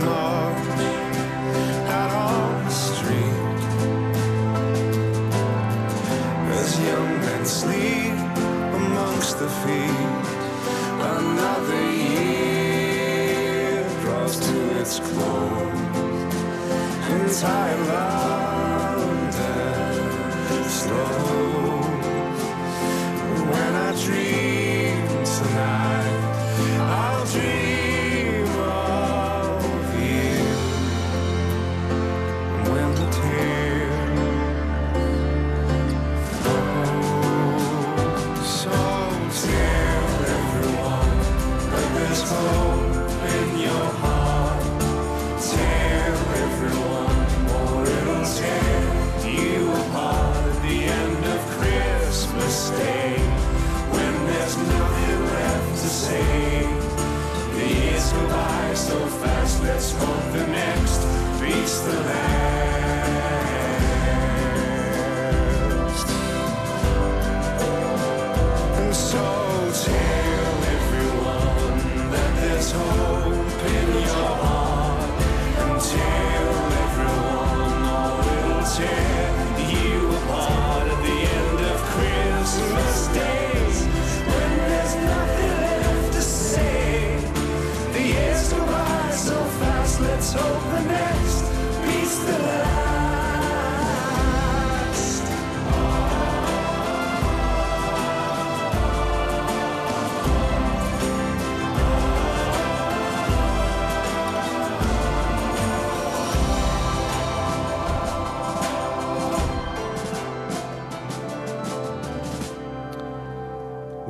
tomorrow.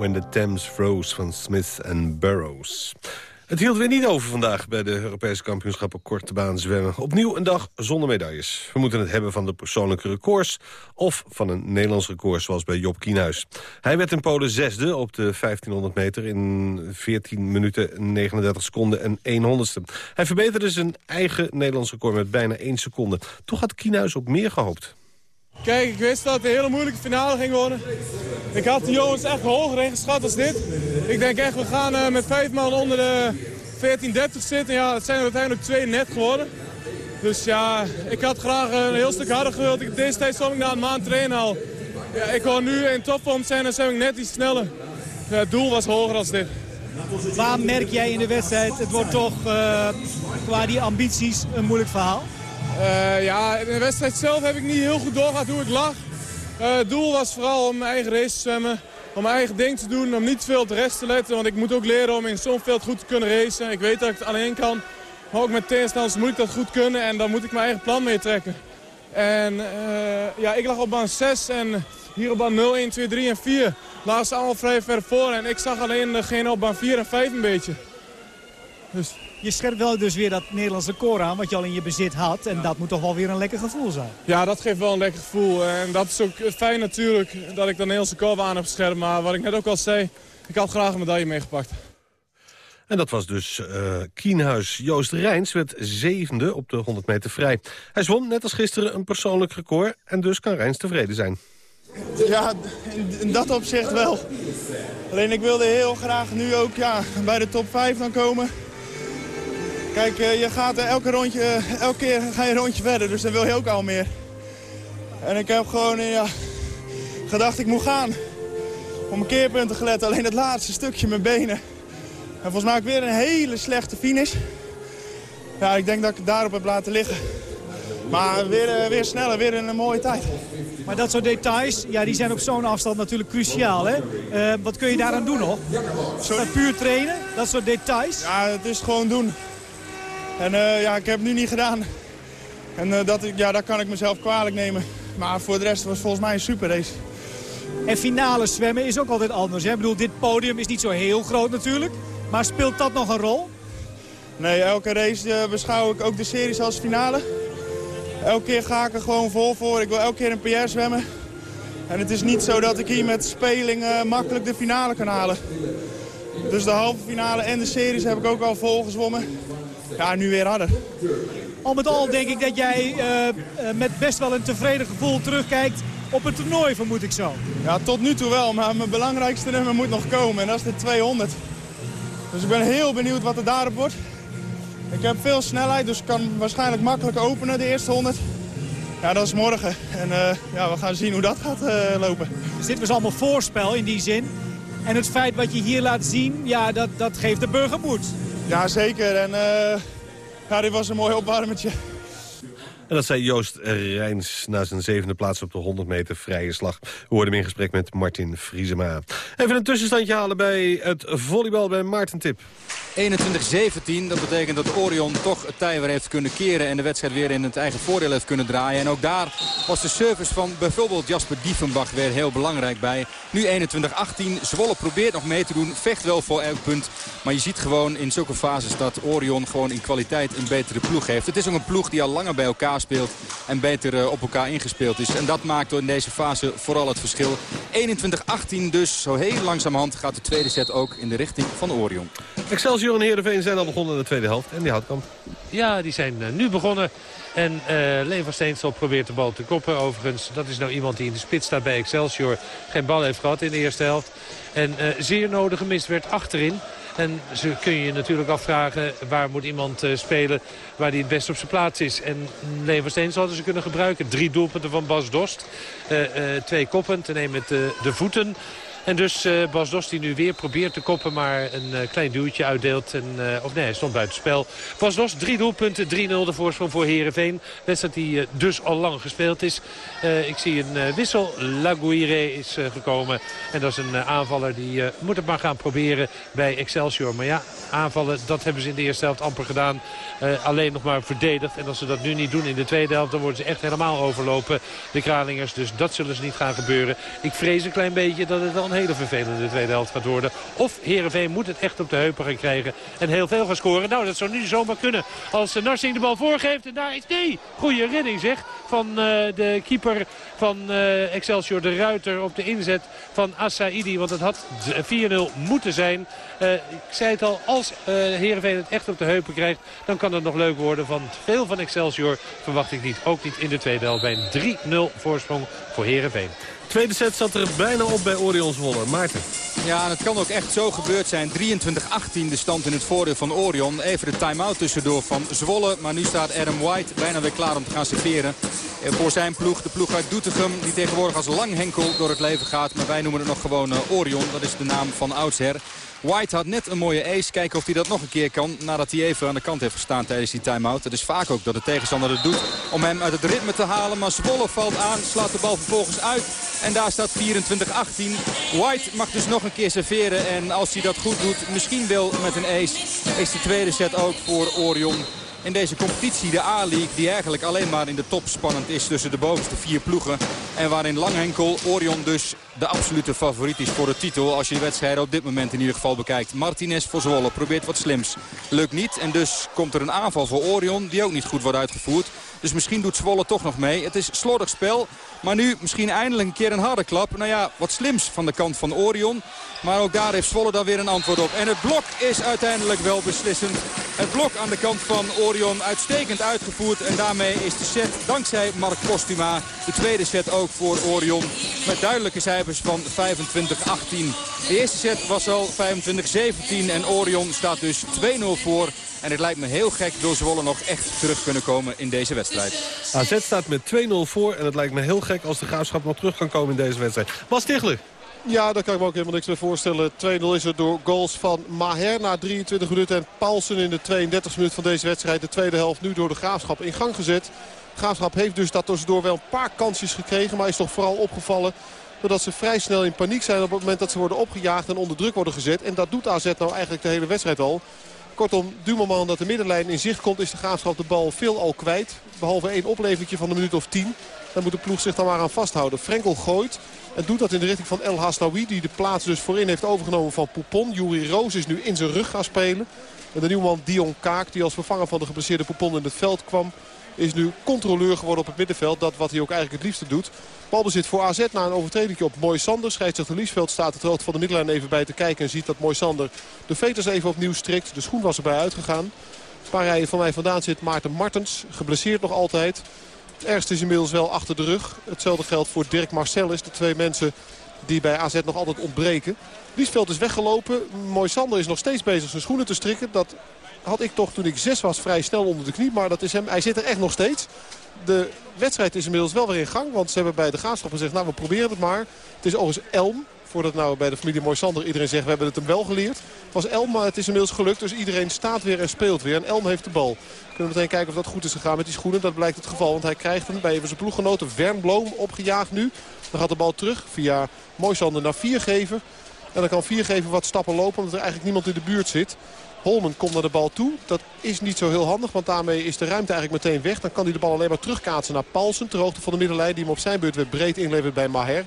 When the Thames Froze van Smith and Burroughs. Het hield weer niet over vandaag bij de Europese kampioenschappen korte baan zwemmen. Opnieuw een dag zonder medailles. We moeten het hebben van de persoonlijke records of van een Nederlands record zoals bij Job Kienhuis. Hij werd in Polen zesde op de 1500 meter in 14 minuten 39 seconden en 1 honderdste. Hij verbeterde zijn eigen Nederlands record met bijna 1 seconde. Toch had Kienhuis op meer gehoopt. Kijk, ik wist dat het een hele moeilijke finale ging worden. Ik had de jongens echt hoger ingeschat als dit. Ik denk echt, we gaan eh, met vijf man onder de 14-30 zitten. Ja, het zijn er uiteindelijk twee net geworden. Dus ja, ik had graag een heel stuk harder gewild. Ik, deze tijd zwom ik na een maand trainen al. Ja, ik wil nu in topvorm zijn, dan zwem ik net iets sneller. Ja, het doel was hoger als dit. Waar merk jij in de wedstrijd, het wordt toch eh, qua die ambities een moeilijk verhaal? Eh, ja, in de wedstrijd zelf heb ik niet heel goed doorgehad hoe ik lag. Eh, het doel was vooral om mijn eigen race te zwemmen. Om mijn eigen ding te doen, om niet te veel de rest te letten. Want ik moet ook leren om in zo'n veld goed te kunnen racen. Ik weet dat ik het alleen kan. Maar ook met tegenstanders moet ik dat goed kunnen. En dan moet ik mijn eigen plan meetrekken. En eh, ja, ik lag op baan 6 en hier op baan 0, 1, 2, 3 en 4 lagen ze allemaal vrij ver voor. En ik zag alleen degene op baan 4 en 5 een beetje. Dus Je scherpt wel dus weer dat Nederlandse record aan, wat je al in je bezit had. En dat moet toch wel weer een lekker gevoel zijn. Ja, dat geeft wel een lekker gevoel. En dat is ook fijn natuurlijk dat ik de Nederlandse korf aan heb gescherpt. Maar wat ik net ook al zei, ik had graag een medaille meegepakt. En dat was dus eh Kienhuis. Joost Rijns werd zevende op de 100 meter vrij. Hij zwom net als gisteren een persoonlijk record en dus kan Rijns tevreden zijn. Ja, in, in dat opzicht wel. Alleen ik wilde heel graag nu ook ja, bij de top 5 dan komen. Kijk, eh, je gaat eh, elke, rondje, eh, elke keer ga je een rondje verder, dus dan wil je ook al meer. En ik heb gewoon ja, gedacht ik moet gaan. Op mijn keerpunten gelet, alleen het laatste stukje, mijn benen. En volgens mij heb ik weer een hele slechte finish. Ja, ik denk dat ik het daarop heb laten liggen. Maar weer, weer sneller, weer een, mooie tijd. Maar dat soort details, ja, die zijn op zo'n afstand natuurlijk cruciaal. Hè? Wat kun je daaraan doen nog? Dat puur trainen, dat soort details? Ja, het is gewoon doen. En eh, ja, ik heb het nu niet gedaan. En eh, dat, ja, dat kan ik mezelf kwalijk nemen. Maar voor de rest was het volgens mij een super race. En finale zwemmen is ook altijd anders. Hè? Ik bedoel, dit podium is niet zo heel groot natuurlijk. Maar speelt dat nog een rol? Nee, elke race eh, beschouw ik ook de series als finale. Elke keer ga ik er gewoon vol voor. Ik wil elke keer een PR zwemmen. En het is niet zo dat ik hier met speling makkelijk de finale kan halen. Dus de halve finale en de series heb ik ook al vol gezwommen. Ja, nu weer harder. Al met al denk ik dat jij eh, eh, met best wel een tevreden gevoel terugkijkt op het toernooi, vermoed ik zo. Ja, tot nu toe wel, maar mijn belangrijkste nummer moet nog komen. En dat is de 200. Dus ik ben heel benieuwd wat er daarop wordt. Ik heb veel snelheid, dus ik kan waarschijnlijk makkelijk openen de eerste 100. Ja, dat is morgen. En eh, ja, we gaan zien hoe dat gaat lopen. Dus dit was allemaal voorspel in die zin. En het feit wat je hier laat zien, ja, dat, dat geeft de burger moed. Ja, zeker. En eh, ja, dit was een mooi opwarmertje. En dat zei Joost Rijns na zijn zevende plaats op de 100 meter vrije slag. We hoorden hem in gesprek met Martin Vriesema. Even een tussenstandje halen bij het volleybal bij Maarten Tip. 21-17, dat betekent dat Orion toch het tij weer heeft kunnen keren... en de wedstrijd weer in het eigen voordeel heeft kunnen draaien. En ook daar was de service van bijvoorbeeld Jasper Diefenbach weer heel belangrijk bij. Nu 21-18, Zwolle probeert nog mee te doen, vecht wel voor elk punt. Maar je ziet gewoon in zulke fases dat Orion gewoon in kwaliteit een betere ploeg heeft. Het is ook een ploeg die al langer bij elkaar speelt en beter eh, op elkaar ingespeeld is. En dat maakt in deze fase vooral het verschil. 21-18 dus, zo heel langzamerhand gaat de tweede set ook in de richting van Orion. En Heerenveen zijn al begonnen in de tweede helft. En die houtkamp. Ja, die zijn eh, nu begonnen. En eh Leen van Steensel probeert de bal te koppen. Overigens, dat is nou iemand die in de spits staat bij Excelsior. Geen bal heeft gehad in de eerste helft. En eh, zeer nodig gemist werd achterin. En zo kun je natuurlijk afvragen waar moet iemand eh, spelen waar hij het best op zijn plaats is. En van Steensel hadden ze kunnen gebruiken. Drie doelpunten van Bas Dost. Eh, eh, twee koppen, ten een met de voeten. En dus eh, Bas Dost die nu weer probeert te koppen, maar een eh, klein duwtje uitdeelt. En, eh, of nee, hij stond buiten spel. Bas Dost, drie doelpunten, 3-0 de voorsprong voor Heerenveen. Wedstrijd die dus al lang gespeeld is. Ik zie een wissel. Laguire is gekomen. En dat is een aanvaller die moet het maar gaan proberen bij Excelsior. Maar ja, aanvallen, dat hebben ze in de eerste helft amper gedaan. Alleen nog maar verdedigd. En als ze dat nu niet doen in de tweede helft, dan worden ze echt helemaal overlopen. De Kralingers, dus dat zullen ze niet gaan gebeuren. Ik vrees een klein beetje dat het een hele vervelende tweede helft gaat worden. Of Heerenveen moet het echt op de heupen gaan krijgen en heel veel gaan scoren. Nou, dat zou nu zomaar kunnen als Narsing de bal voorgeeft. En daar is, nee, goede redding zeg, van uh, de keeper van uh, Excelsior, de Ruiter op de inzet van Assaidi. Want het had 4-0 moeten zijn. Ik zei het al, als uh, Heerenveen het echt op de heupen krijgt... dan kan het nog leuk worden. Van veel van Excelsior verwacht ik niet. Ook niet in de tweede helft bij een 3-0 voorsprong voor Heerenveen. Tweede set zat er bijna op bij Orion Zwolle. Maarten. Ja, het kan ook echt zo gebeurd zijn. 23-18 de stand in het voordeel van Orion. Even de time-out tussendoor van Zwolle. Maar nu staat Adam White bijna weer klaar om te gaan serveren. Voor zijn ploeg, de ploeg uit Doetinchem. Die tegenwoordig als langhenkel door het leven gaat. Maar wij noemen het nog gewoon Orion. Dat is de naam van oudsher. White had net een mooie ace. Kijken of hij dat nog een keer kan. Nadat hij even aan de kant heeft gestaan tijdens die time-out. Het is vaak ook dat de tegenstander het doet om hem uit het ritme te halen. Maar Zwolle valt aan, slaat de bal vervolgens uit. En daar staat 24-18. White mag dus nog een keer serveren. En als hij dat goed doet, misschien wel met een ace, is de tweede set ook voor Orion in deze competitie, de A-League... die eigenlijk alleen maar in de top spannend is tussen de bovenste vier ploegen. En waarin Langhenkel, Orion dus de absolute favoriet is voor de titel. Als je de wedstrijden op dit moment in ieder geval bekijkt. Martinez voor Zwolle probeert wat slims. Lukt niet en dus komt er een aanval voor Orion die ook niet goed wordt uitgevoerd. Dus misschien doet Zwolle toch nog mee. Het is slordig spel. Maar nu misschien eindelijk een keer een harde klap. Nou ja, wat slims van de kant van Orion. Maar ook daar heeft Zwolle dan weer een antwoord op. En het blok is uiteindelijk wel beslissend. Het blok aan de kant van Orion uitstekend uitgevoerd. En daarmee is de set dankzij Mark Postuma de tweede set ook voor Orion. Met duidelijke cijfers van 25-18. De eerste set was al 25-17 en Orion staat dus 2-0 voor. En het lijkt me heel gek door Zwolle nog echt terug kunnen komen in deze wedstrijd. AZ staat met 2-0 voor en het lijkt me heel gek als de Graafschap nog terug kan komen in deze wedstrijd. Bas Tichler. Ja, daar kan ik me ook helemaal niks meer voorstellen. 2-0 is het door goals van Maher na 23 minuten. En Paulsen in de 32 minuut van deze wedstrijd. De tweede helft nu door de Graafschap in gang gezet. De Graafschap heeft dus dat tussendoor wel een paar kansjes gekregen. Maar is toch vooral opgevallen doordat ze vrij snel in paniek zijn op het moment dat ze worden opgejaagd en onder druk worden gezet. En dat doet AZ nou eigenlijk de hele wedstrijd al. Kortom, du dat de middenlijn in zicht komt is de Graafschap de bal veel al kwijt. Behalve één oplevertje van een minuut of tien. Daar moet de ploeg zich dan maar aan vasthouden. Frenkel gooit en doet dat in de richting van El Hasnaoui. Die de plaats dus voorin heeft overgenomen van Poupon. Juri Roos is nu in zijn rug gaan spelen. En de nieuwman Dion Kaak die als vervanger van de geblesseerde Poupon in het veld kwam is nu controleur geworden op het middenveld. Dat wat hij ook eigenlijk het liefste doet. Balbezit voor AZ na een overtreding op Mooi Sander. Scheidsrechter Liesveld staat het rood van de middenlijn even bij te kijken. En ziet dat Mooi Sander de veters even opnieuw strikt. De schoen was erbij uitgegaan. Een paar van mij vandaan zit Maarten Martens. Geblesseerd nog altijd. Het ergste is inmiddels wel achter de rug. Hetzelfde geldt voor Dirk Marcellus. De twee mensen die bij AZ nog altijd ontbreken. Liesveld is weggelopen. Mooi Sander is nog steeds bezig zijn schoenen te strikken. Dat had ik toch toen ik zes was vrij snel onder de knie. Maar dat is hem, hij zit er echt nog steeds. De wedstrijd is inmiddels wel weer in gang. Want ze hebben bij de graafschap gezegd, nou we proberen het maar. Het is overigens Elm. Voordat nou bij de familie Moisander iedereen zegt, we hebben het hem wel geleerd. Het was Elm, maar het is inmiddels gelukt. Dus iedereen staat weer en speelt weer. En Elm heeft de bal. We kunnen meteen kijken of dat goed is gegaan met die schoenen. Dat blijkt het geval, want hij krijgt hem bij zijn ploeggenoten. Wernbloem opgejaagd nu. Dan gaat de bal terug via Moisander naar Viergever. En dan kan Viergever wat stappen lopen, omdat er eigenlijk niemand in de buurt zit. Holmen komt naar de bal toe. Dat is niet zo heel handig, want daarmee is de ruimte eigenlijk meteen weg. Dan kan hij de bal alleen maar terugkaatsen naar Paulsen. Ter hoogte van de middenlijn die hem op zijn beurt weer breed inlevert bij Maher.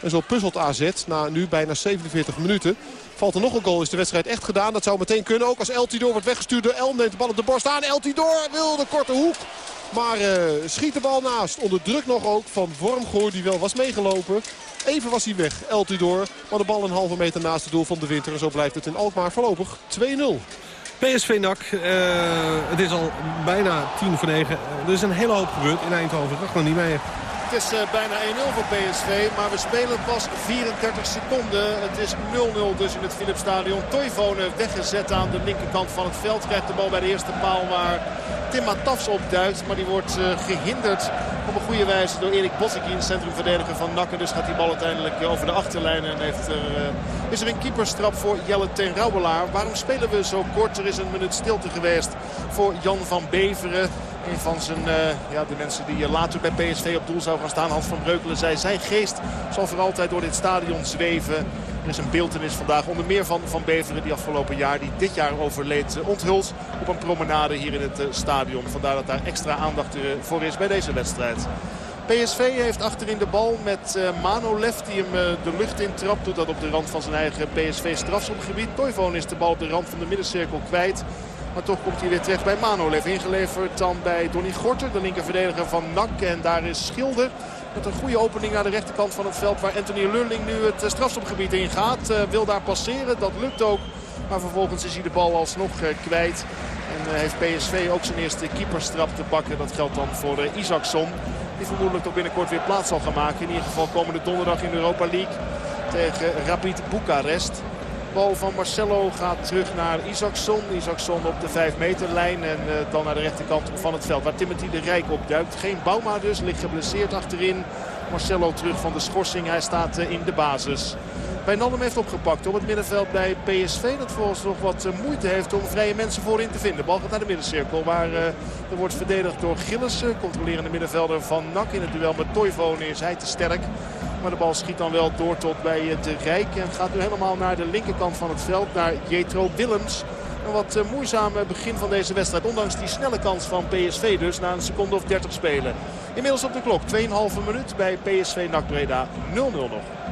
En zo puzzelt AZ na nu bijna 47 minuten. Valt er nog een goal, is de wedstrijd echt gedaan. Dat zou meteen kunnen, ook als El Tidor wordt weggestuurd door El. Neemt de bal op de borst aan. El Tidor wil de korte hoek. Maar uh, schiet de bal naast. Onder druk nog ook van Wormgoor die wel was meegelopen. Even was hij weg, El Tidor. Maar de bal een halve meter naast het doel van de winter. En zo blijft het in Alkmaar voorlopig 2-0. PSV NAC, uh, het is al bijna tien voor negen. Er is een hele hoop gebeurd in Eindhoven. Dat nog niet mee. Het is uh, bijna 1-0 voor PSV, maar we spelen pas 34 seconden. Het is 0-0 dus in het Philipsstadion. Toivonen weggezet aan de linkerkant van het veld. Krijgt de bal bij de eerste paal waar Tim Matafs opduikt. Maar die wordt uh, gehinderd op een goede wijze door Erik Bottekin, centrumverdediger van NAC. En dus gaat die bal uiteindelijk over de achterlijn. En heeft er, is er een keeperstrap voor Jelle ten Rauwelaar. Waarom spelen we zo kort? Er is een minuut stilte geweest voor Jan van Beveren. Een van zijn, uh, ja, de mensen die later bij PSV op doel zou gaan staan. Hans van Breukelen zei, zijn geest zal voor altijd door dit stadion zweven. Er is een beeldenis vandaag onder meer van Van Beveren die afgelopen jaar, die dit jaar overleed, onthuld op een promenade hier in het stadion. Vandaar dat daar extra aandacht voor is bij deze wedstrijd. PSV heeft achterin de bal met Manolev die hem de lucht in trapt. Doet dat op de rand van zijn eigen PSV strafschopgebied. Toivonen is de bal op de rand van de middencirkel kwijt. Maar toch komt hij weer terecht bij Manolev. Ingeleverd dan bij Donny Gorter, de linkerverdediger van NAC. En daar is Schilder met een goede opening naar de rechterkant van het veld. Waar Anthony Lurling nu het uh, strafschopgebied in gaat. wil daar passeren, dat lukt ook. Maar vervolgens is hij de bal alsnog kwijt. En heeft PSV ook zijn eerste keeperstrap te pakken. Dat geldt dan voor Isaacson. Die vermoedelijk toch binnenkort weer plaats zal gaan maken. In ieder geval komende donderdag in de Europa League tegen Rapid Boekarest. Bal van Marcelo gaat terug naar Isaacson. Isaacson op de 5 meterlijn en uh, dan naar de rechterkant van het veld. Waar Timothy de Rijk op duikt. Geen Bouma dus, ligt geblesseerd achterin. Marcelo terug van de schorsing. Hij staat uh, in de basis. Wijnaldum heeft opgepakt op het middenveld bij PSV. Dat volgens nog wat uh, moeite heeft om vrije mensen voorin te vinden. Bal gaat naar de middencirkel waar er wordt verdedigd door Gillissen. Controlerende middenvelder van NAC. In het duel met Toivonen is hij te sterk. Maar de bal schiet dan wel door tot bij uh, de Rijk. En gaat nu helemaal naar de linkerkant van het veld. Naar Jetro Willems. Een wat moeizaam begin van deze wedstrijd. Ondanks die snelle kans van PSV dus. Na een seconde of 30 spelen. Inmiddels op de klok. 2,5 minuut bij PSV NAC Breda. 0-0 nog.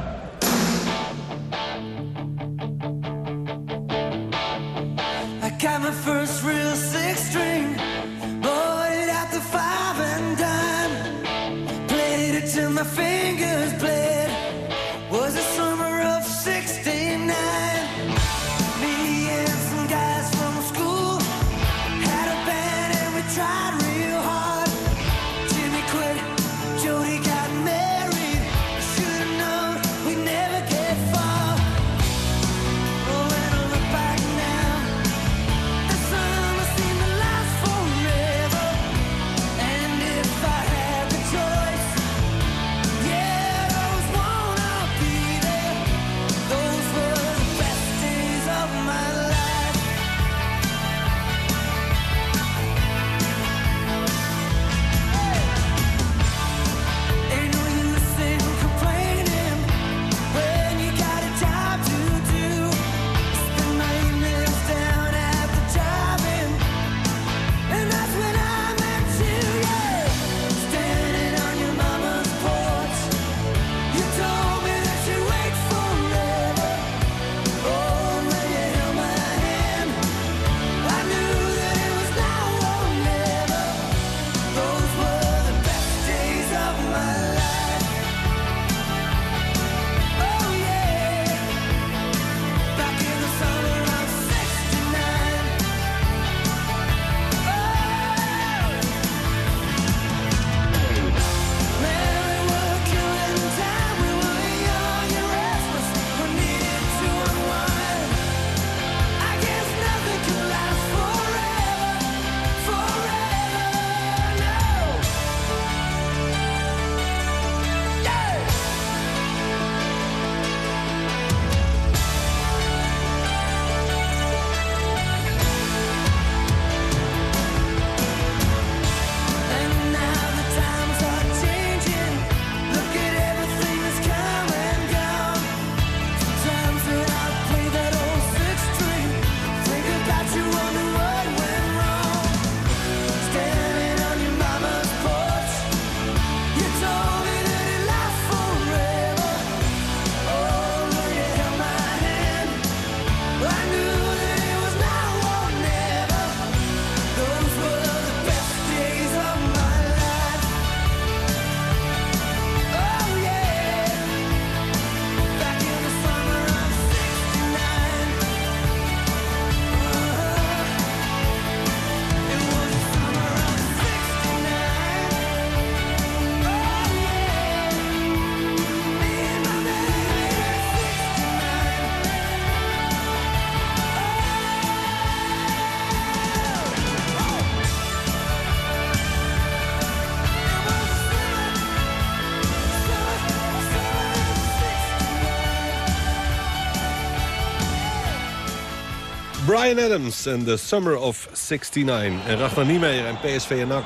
Brian Adams en The Summer of 69. En Ragnar Niemeyer en PSV en NAC.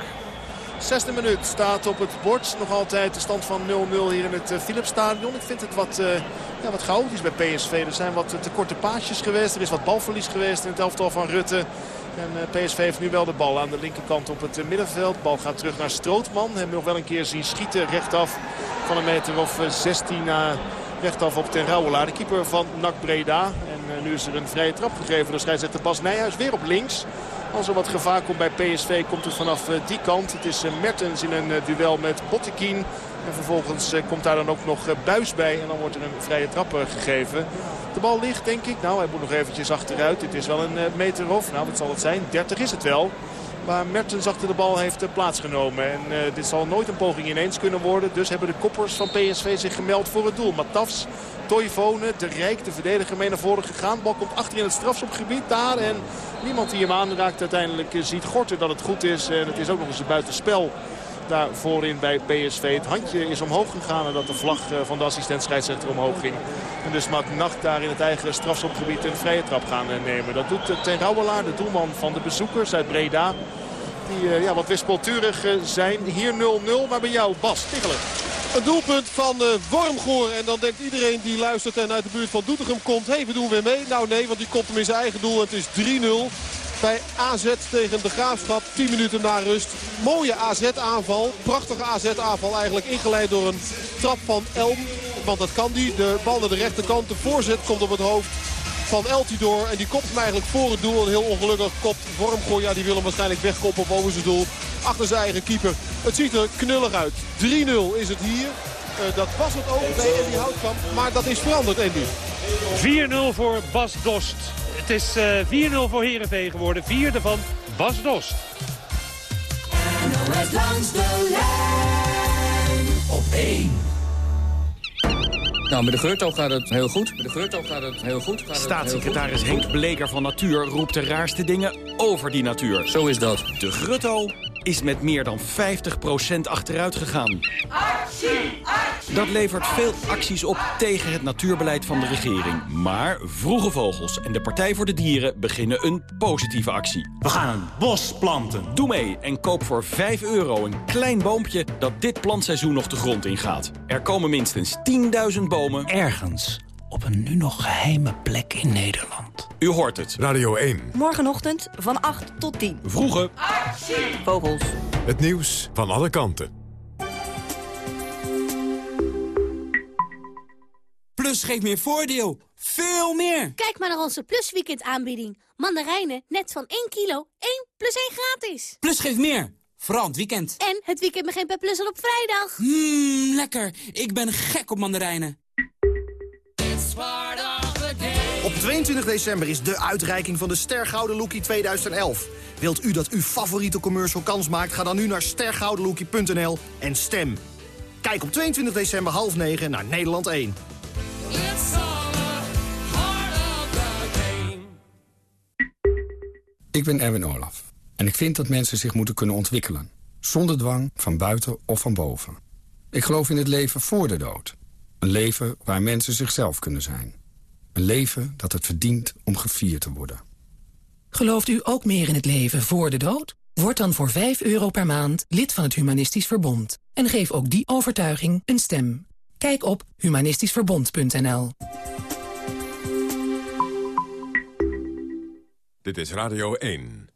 Zesde minuut staat op het bord. Nog altijd de stand van 0-0 hier in het Philipsstadion. Ik vind het wat, uh, ja, wat chaotisch bij PSV. Er zijn wat te korte paasjes geweest. Er is wat balverlies geweest in het elftal van Rutte. En PSV heeft nu wel de bal aan de linkerkant op het middenveld. De bal gaat terug naar Strootman. Hem nog wel een keer zien schieten rechtaf van een meter of 16 na rechtaf op ten Rauwelaar. De keeper van NAC Breda. En nu is er een vrije trap gegeven door scheidsrechter Bas Nijhuis. Weer op links. Als er wat gevaar komt bij PSV komt het vanaf die kant. Het is Mertens in een duel met Bottekin. En vervolgens komt daar dan ook nog Buis bij. En dan wordt er een vrije trap gegeven. De bal ligt denk ik. Nou hij moet nog eventjes achteruit. Dit is wel een meter of. Nou wat zal het zijn? 30 is het wel. Maar Mertens achter de bal heeft plaatsgenomen. En uh, dit zal nooit een poging ineens kunnen worden. Dus hebben de koppers van PSV zich gemeld voor het doel. Matafs, Toivonen, de Rijk, de verdediger mee naar voren gegaan. Bal komt achter in het strafschopgebied daar. En niemand die hem aanraakt uiteindelijk ziet Gorten dat het goed is. En het is ook nog eens een buitenspel daar voorin bij PSV. Het handje is omhoog gegaan nadat de vlag van de assistent scheidsrechter omhoog ging. En dus mag Nacht daar in het eigen strafschopgebied een vrije trap gaan nemen. Dat doet Ten Rauwelaar, de doelman van de bezoekers uit Breda. Die ja, wat wispelturig zijn. Hier 0-0, maar bij jou Bas Tichelen. Een doelpunt van uh, Wormgoor. En dan denkt iedereen die luistert en uit de buurt van Doetinchem komt... hé, hey, we doen weer mee. Nou nee, want die komt hem in zijn eigen doel. Het is 3-0 bij AZ tegen de Graafschap. 10 minuten na rust. Mooie AZ-aanval. Prachtige AZ-aanval eigenlijk ingeleid door een trap van Elm. Want dat kan die. De bal naar de rechterkant. De voorzet komt op het hoofd van Eltidoor. En die kopt hem eigenlijk voor het doel. Heel ongelukkig kopt Wormgoor. Ja, die wil hem waarschijnlijk wegkoppen boven zijn doel. Achter zijn eigen keeper. Het ziet er knullig uit. 3-0 is het hier. Uh, dat was het ook bij Andy Houtkamp. Maar dat is veranderd, Andy. 4-0 voor Bas Dost. Het is uh, 4-0 voor Heerenveen geworden. Vierde van Bas Dost. NOS langs de lijn op 1. Nou, met de Geurto gaat het heel goed. Met de Geurto gaat het heel goed. Gaat Staatssecretaris Henk Bleker van Natuur roept de raarste dingen over die natuur. Zo is dat. De Grutto is met meer dan 50% achteruit gegaan. Actie, actie, Dat levert veel acties op tegen het natuurbeleid van de regering. Maar Vroege Vogels en de Partij voor de Dieren beginnen een positieve actie. We gaan een bos planten. Doe mee en koop voor 5 euro een klein boompje dat dit plantseizoen nog de grond ingaat. Er komen minstens 10.000 bomen. Ergens op een nu nog geheime plek in Nederland. U hoort het. Radio 1. Morgenochtend van 8 tot 10. Vroege actie, vogels. Het nieuws van alle kanten. Plus geeft meer voordeel. Veel meer. Kijk maar naar onze Plus Weekend aanbieding. Mandarijnen net van 1 kilo, 1 plus 1 gratis. Plus geeft meer. Vooral het weekend. En het weekend begint bij Plus al op vrijdag. Mmm, lekker. Ik ben gek op mandarijnen. 22 december is de uitreiking van de Stergouden Lookie 2011. Wilt u dat uw favoriete commercial kans maakt? Ga dan nu naar stergoudenlookie.nl en stem. Kijk op 22 december half 9 naar Nederland 1. Ik ben Erwin Olaf. En ik vind dat mensen zich moeten kunnen ontwikkelen. Zonder dwang, van buiten of van boven. Ik geloof in het leven voor de dood. Een leven waar mensen zichzelf kunnen zijn. Een leven dat het verdient om gevierd te worden. Gelooft u ook meer in het leven voor de dood? Word dan voor 5 euro per maand lid van het Humanistisch Verbond. En geef ook die overtuiging een stem. Kijk op humanistischverbond.nl Dit is Radio 1.